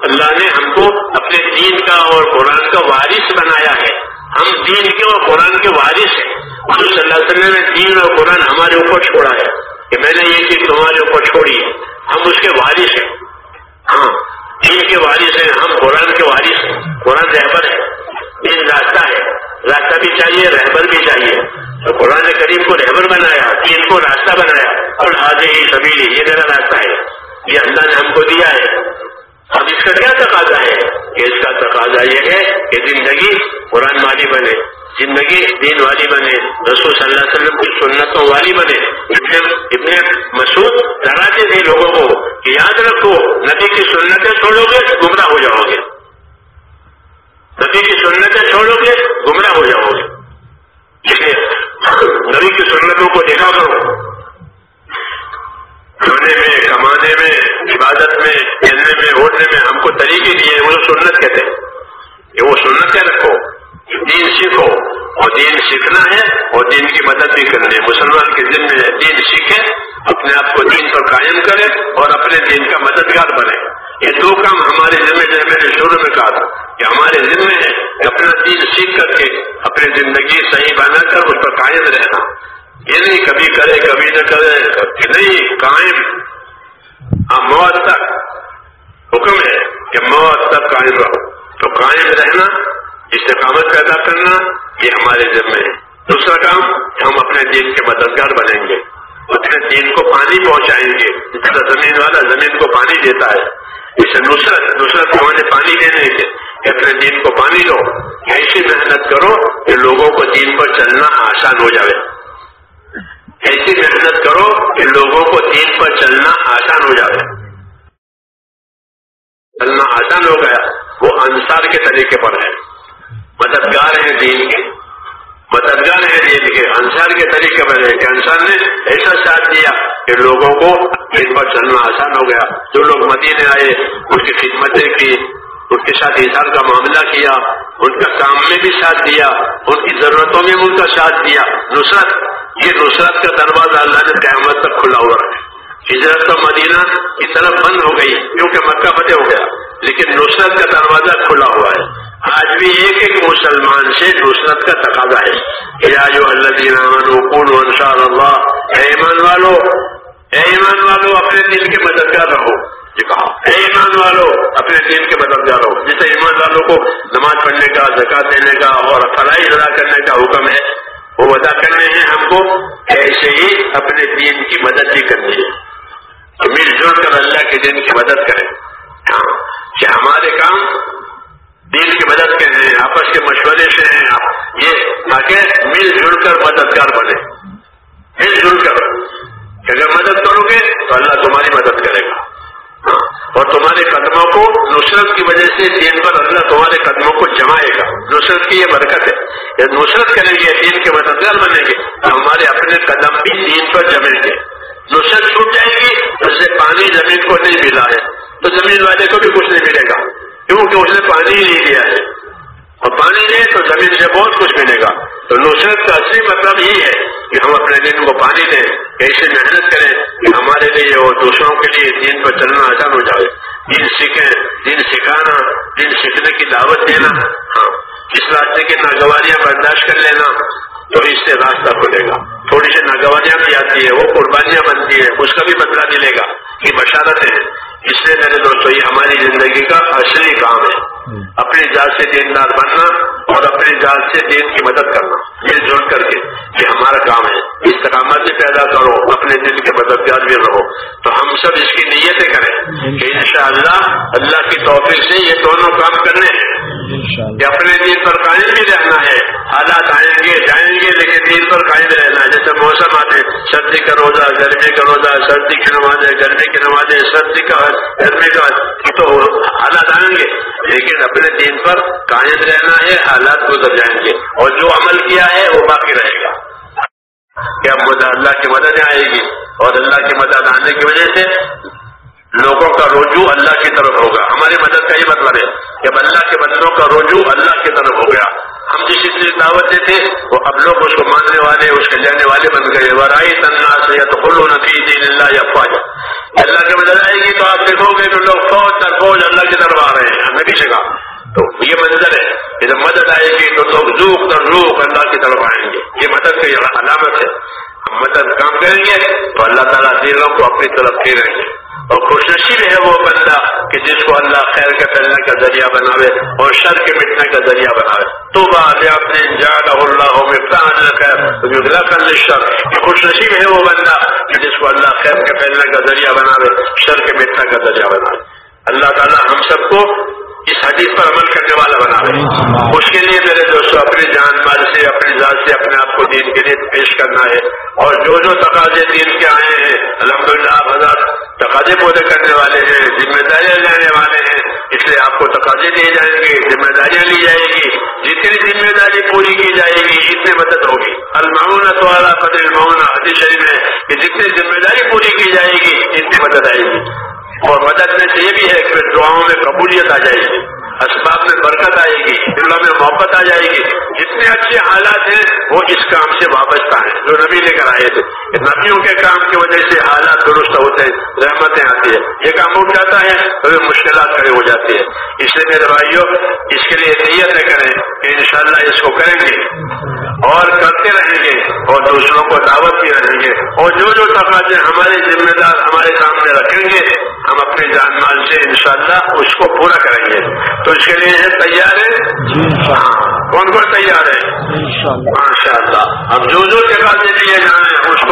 اللہ نے ہم کو اپنے دین کا اور قرآن کا وارث بنایا ہے۔ ہم دین کے اور قرآن کے وارث ہیں۔ حضور صلی اللہ علیہ وسلم نے دین اور قرآن ہمارے اوپر چھوڑا ہے۔ کہ میں نے یہ چیز تمہارے اوپر چھوڑی ہے۔ ہم اس کے وارث ہیں۔ ہاں دین کے وارث ہیں۔ ہم قرآن کے وارث ہیں۔ قرآن رہبر ہے۔ دین راستہ ہے۔ راستہ بھی چاہیے، رہبر بھی چاہیے۔ تو قرآن کریم کو رہبر بنایا، دین کو راستہ بنایا۔ اور حاضر ہی سبھی یہ میرا راستہ ہے۔ یہ اللہ نے ہم کو دیا ہے۔ اب اس کا کیا تقاضا ہے کہ اس کا تقاضا یہ ہے کہ زندگی قرآن والی بنے، زندگی دین والی بنے، رسول صلی اللہ علیہ وسلم کی سنتوں والی بنے۔ ابن مسعود ڈراتے تھے لوگوں کو کہ یاد رکھو، نبی کی سنتیں چھوڑو گے، گمراہ ہو جاؤ گے۔ نبی کی سنتیں چھوڑو گے، گمراہ ہو جاؤ گے۔ نبی کی سنتوں کو دیکھا کرو۔ کھانے میں، کمانے میں، عبادت میں کھیلنے میں اڑنے میں ہم کو طریقے دیے وہ سنت کہتے ہیں۔ کہ وہ سنت کیا رکھو؟ دین سیکھو۔ اور دین سیکھنا ہے اور دین کی مدد بھی کرنی ہے۔ مسلمان کے دن میں دین سیکھے، اپنے آپ کو دین پر قائم کرے اور اپنے دین کا مددگار بنے۔ یہ دو کام ہمارے ذمہ جو میں نے شروع میں کہا تھا کہ ہمارے ذمہ ہے کہ اپنا دین سیکھ کر کے اپنی زندگی صحیح بنا کر اس پر قائم رہنا۔ یہ نہیں کبھی کرے، کبھی نہ کرے کہ نہیں قائم۔ ہاں موت تک حکم ہے کہ موت تک قائم رہو۔ تو قائم رہنا استقامت پیدا کرنا، یہ ہمارے ذمے ہے۔ دوسرا کام، ہم اپنے دین کے مددگار بنیں گے۔ اپنے دین کو پانی پہنچائیں گے۔ جس زمین والا زمین کو پانی دیتا ہے اسے نصرت نصرت ہمارے پانی دینے کے کہ اپنے دین کو پانی دو۔ ایسی محنت کرو کہ لوگوں کو دین پر چلنا آسان ہو جائے۔ ایسی محنت کرو کہ لوگوں کو دین پر چلنا آسان ہو جائے۔ چلنا آسان ہو گیا۔ وہ انصار کے طریقے پر ہے مددگار ہیں دین کے۔ مددگار ہیں دین کے۔ انصار کے طریقے پر ہے کہ انصار نے ایسا ساتھ دیا کہ لوگوں کو دین پر چلنا آسان ہو گیا۔ جو لوگ مدینے آئے اس کی خدمتیں کی اس کے ساتھ اظہار کا معاملہ کیا، ان کا کام میں بھی ساتھ دیا، ان کی ضرورتوں میں بھی ان کا ساتھ دیا۔ نصرت۔ یہ نصرت کا دروازہ اللہ نے قیامت تک کھلا ہوا ہے۔ ہجرت کا مدینہ کی طرف بند ہو گئی، کیونکہ مکہ فتح ہو گیا۔ لیکن نصرت کا دروازہ کھلا ہوا ہے۔ آج بھی ایک ایک مسلمان سے نصرت کا تقاضا ہے۔ یا جو اللہ دینا انصار اللہ، اے ایمان والو، اے ایمان والو، اپنے دل کے مددگار رہو۔ یہ کہا، اے ایمان والو، اپنے دین کے مددگار رہو۔ جسے ایمان والوں کو نماز پڑھنے کا، زکات دینے کا اور فلائی ادا کرنے کا حکم ہے۔ وہ ادا کرنے ہیں ہم کو ایسے ہی اپنے دین کی مدد بھی کرنی ہے۔ مل جل کر اللہ کے دین کی مدد کریں۔ ہاں کہ ہمارے کام دین کی مدد کے ہیں، آپس کے مشورے سے ہیں۔ یہ تاکہ مل جل کر مددگار بنے۔ مل جل کر۔ اگر مدد کرو گے تو اللہ تمہاری مدد کرے گا۔ اور تمہارے قدموں کو نصرت کی وجہ سے دین پر اللہ تمہارے قدموں کو جمائے گا۔ نصرت کی یہ برکت ہے۔ نصرت کریں گے، دین کے مددگار بنیں گے۔ تو ہمارے اپنے قدم بھی دین پر جمیں گے۔ نصرت چھوٹ جائے گی، اس سے پانی زمین کو نہیں ملا ہے۔ تو زمین والے کو بھی کچھ نہیں ملے گا۔ کیونکہ اس نے پانی ہی نہیں دیا ہے۔ اور پانی دے تو زمین سے بہت کچھ ملے گا۔ تو نصرت کا اصلی مطلب یہی ہے کہ ہم اپنے دن کو پانی دیں کیسے محنت کریں، کہ ہمارے لیے اور دوسروں کے لیے دین پر چلنا آسان ہو جائے۔ دین سیکھیں، دین سکھانا، دین سیکھنے کی دعوت دینا۔ ہاں اس راستے کی ناگواریاں برداشت کر لینا، تو اس سے راستہ کھلے گا۔ تھوڑی سی ناگواریاں بھی آتی ہے وہ قربانیاں بنتی ہے اس کا بھی بدلا ملے گا۔ یہ بشارت ہے۔ اس لیے میرے دوستوں یہ ہماری زندگی کا اصلی کام ہے۔ اپنی ذات سے دیندار بننا اور اپنی ذات سے دین کی مدد کرنا مل جل کر کے یہ ہمارا کام ہے۔ استقامت بھی پیدا کرو اپنے دل کے مددگار بھی رہو۔ تو ہم سب اس کی نیتیں کریں کہ انشاءاللہ اللہ کی توفیق سے یہ دونوں کام کرنے ہیں۔ کہ اپنے دین پر قائم بھی رہنا ہے۔ حالات آئیں گے جائیں گے لیکن دین پر قائم رہنا ہے۔ جیسے موسم آتے سردی کا روزہ گرمی کا روزہ سردی کی نمازیں گرمی کی نمازیں سردی کا گرمی کا تو حالات آئیں گے لیکن اپنے دین پر قائم رہنا ہے، حالات گزر جائیں گے۔ اور جو عمل کیا ہے، وہ باقی رہے گا۔ کیا اللہ کی مدد آئے گی؟ اور اللہ کی مدد آنے کی وجہ سے لوگوں کا رجوع اللہ کی طرف ہوگا۔ ہماری مدد کا یہ مطلب ہے کہ اللہ کے بندوں کا رجوع اللہ کی طرف ہو گیا۔ ہم جس چیز دعوت دیتے وہ اب لوگ اس کو ماننے والے، اس کے لینے والے بن گئے۔ ورائی تنہا سے یا تو کلو نفی دین اللہ یا فوج اللہ کی مدد آئے گی تو آپ دیکھو گے کہ لوگ فوج تک فوج اللہ کی طرف آ رہے ہیں ہمیں سے کہا۔ تو یہ منظر ہے جب مدد آئے گی تو لوگ روح در روح اللہ کی طرف آئیں گے۔ یہ مدد کی علامت ہے۔ ہم مدد کام کریں گے تو اللہ تعالیٰ دلوں کو اپنی طرف پھیریں گے۔ اور خوش نصیب ہے وہ بندہ کہ جس کو اللہ خیر کے پھیلنے کا ذریعہ بناوے اور شر کے مٹنے کا ذریعہ بناوے۔ تو بات اپنے جان اللہ خیر۔ شر خوش نصیب ہے وہ بندہ کہ جس کو اللہ خیر کے پھیلنے کا ذریعہ بناوے، شر کے مٹنے کا ذریعہ بناوے۔ اللہ تعالیٰ ہم سب کو اس حدیث پر عمل کرنے والا بنا رہے اس کے لیے میرے دوستوں اپنی جان، مال سے، اپنی ذات سے، اپنے آپ کو دین کے لیے پیش کرنا ہے۔ اور جو جو تقاضے دین کے آئے ہیں الحمد للہ آپ ہزار تقاضے پودے کرنے والے ہیں، ذمہ داریاں لینے والے ہیں۔ اس لیے آپ کو تقاضے دیے جائیں گے، ذمہ داریاں لی جائے گی۔ جتنی ذمہ داری پوری کی جائے گی، اتنی مدد ہوگی۔ المعون تو اعلیٰ قدر حدیث شریف میں کہ جتنی ذمہ داری پوری کی جائے گی، اتنی مدد آئے گی۔ اور مدد سے یہ بھی ہے کہ دعاؤں میں قبولیت آ جائے گی، اسباب میں برکت آئے گی دلوں میں محبت آ جائے گی۔ جتنے اچھے حالات ہیں، وہ اس کام سے وابستہ ہیں۔ جو نبی لے کر آئے تھے۔ نبیوں کے کام کی وجہ سے حالات درست ہوتے ہیں، رحمتیں آتی ہیں۔ یہ کام اٹھ جاتا ہے تو مشکلات کھڑی ہو جاتی ہے اس لیے میرے بھائیوں اس کے لیے نیت کریں کہ انشاءاللہ اس کو کریں گے۔ اور کرتے رہیں گے، اور دوسروں کو دعوت بھی رہیں گے۔ اور جو جو تقاضے ہمارے ذمہ دار ہمارے سامنے رکھیں گے۔ ہم اپنے جان مال سے انشاءاللہ اس کو پورا کریں گے۔ تو اس کے لیے تیار ہے ہاں۔ کون کون تیار ہے ماشاء اللہ ہم جو جو تقاضے لیے جائیں اس کو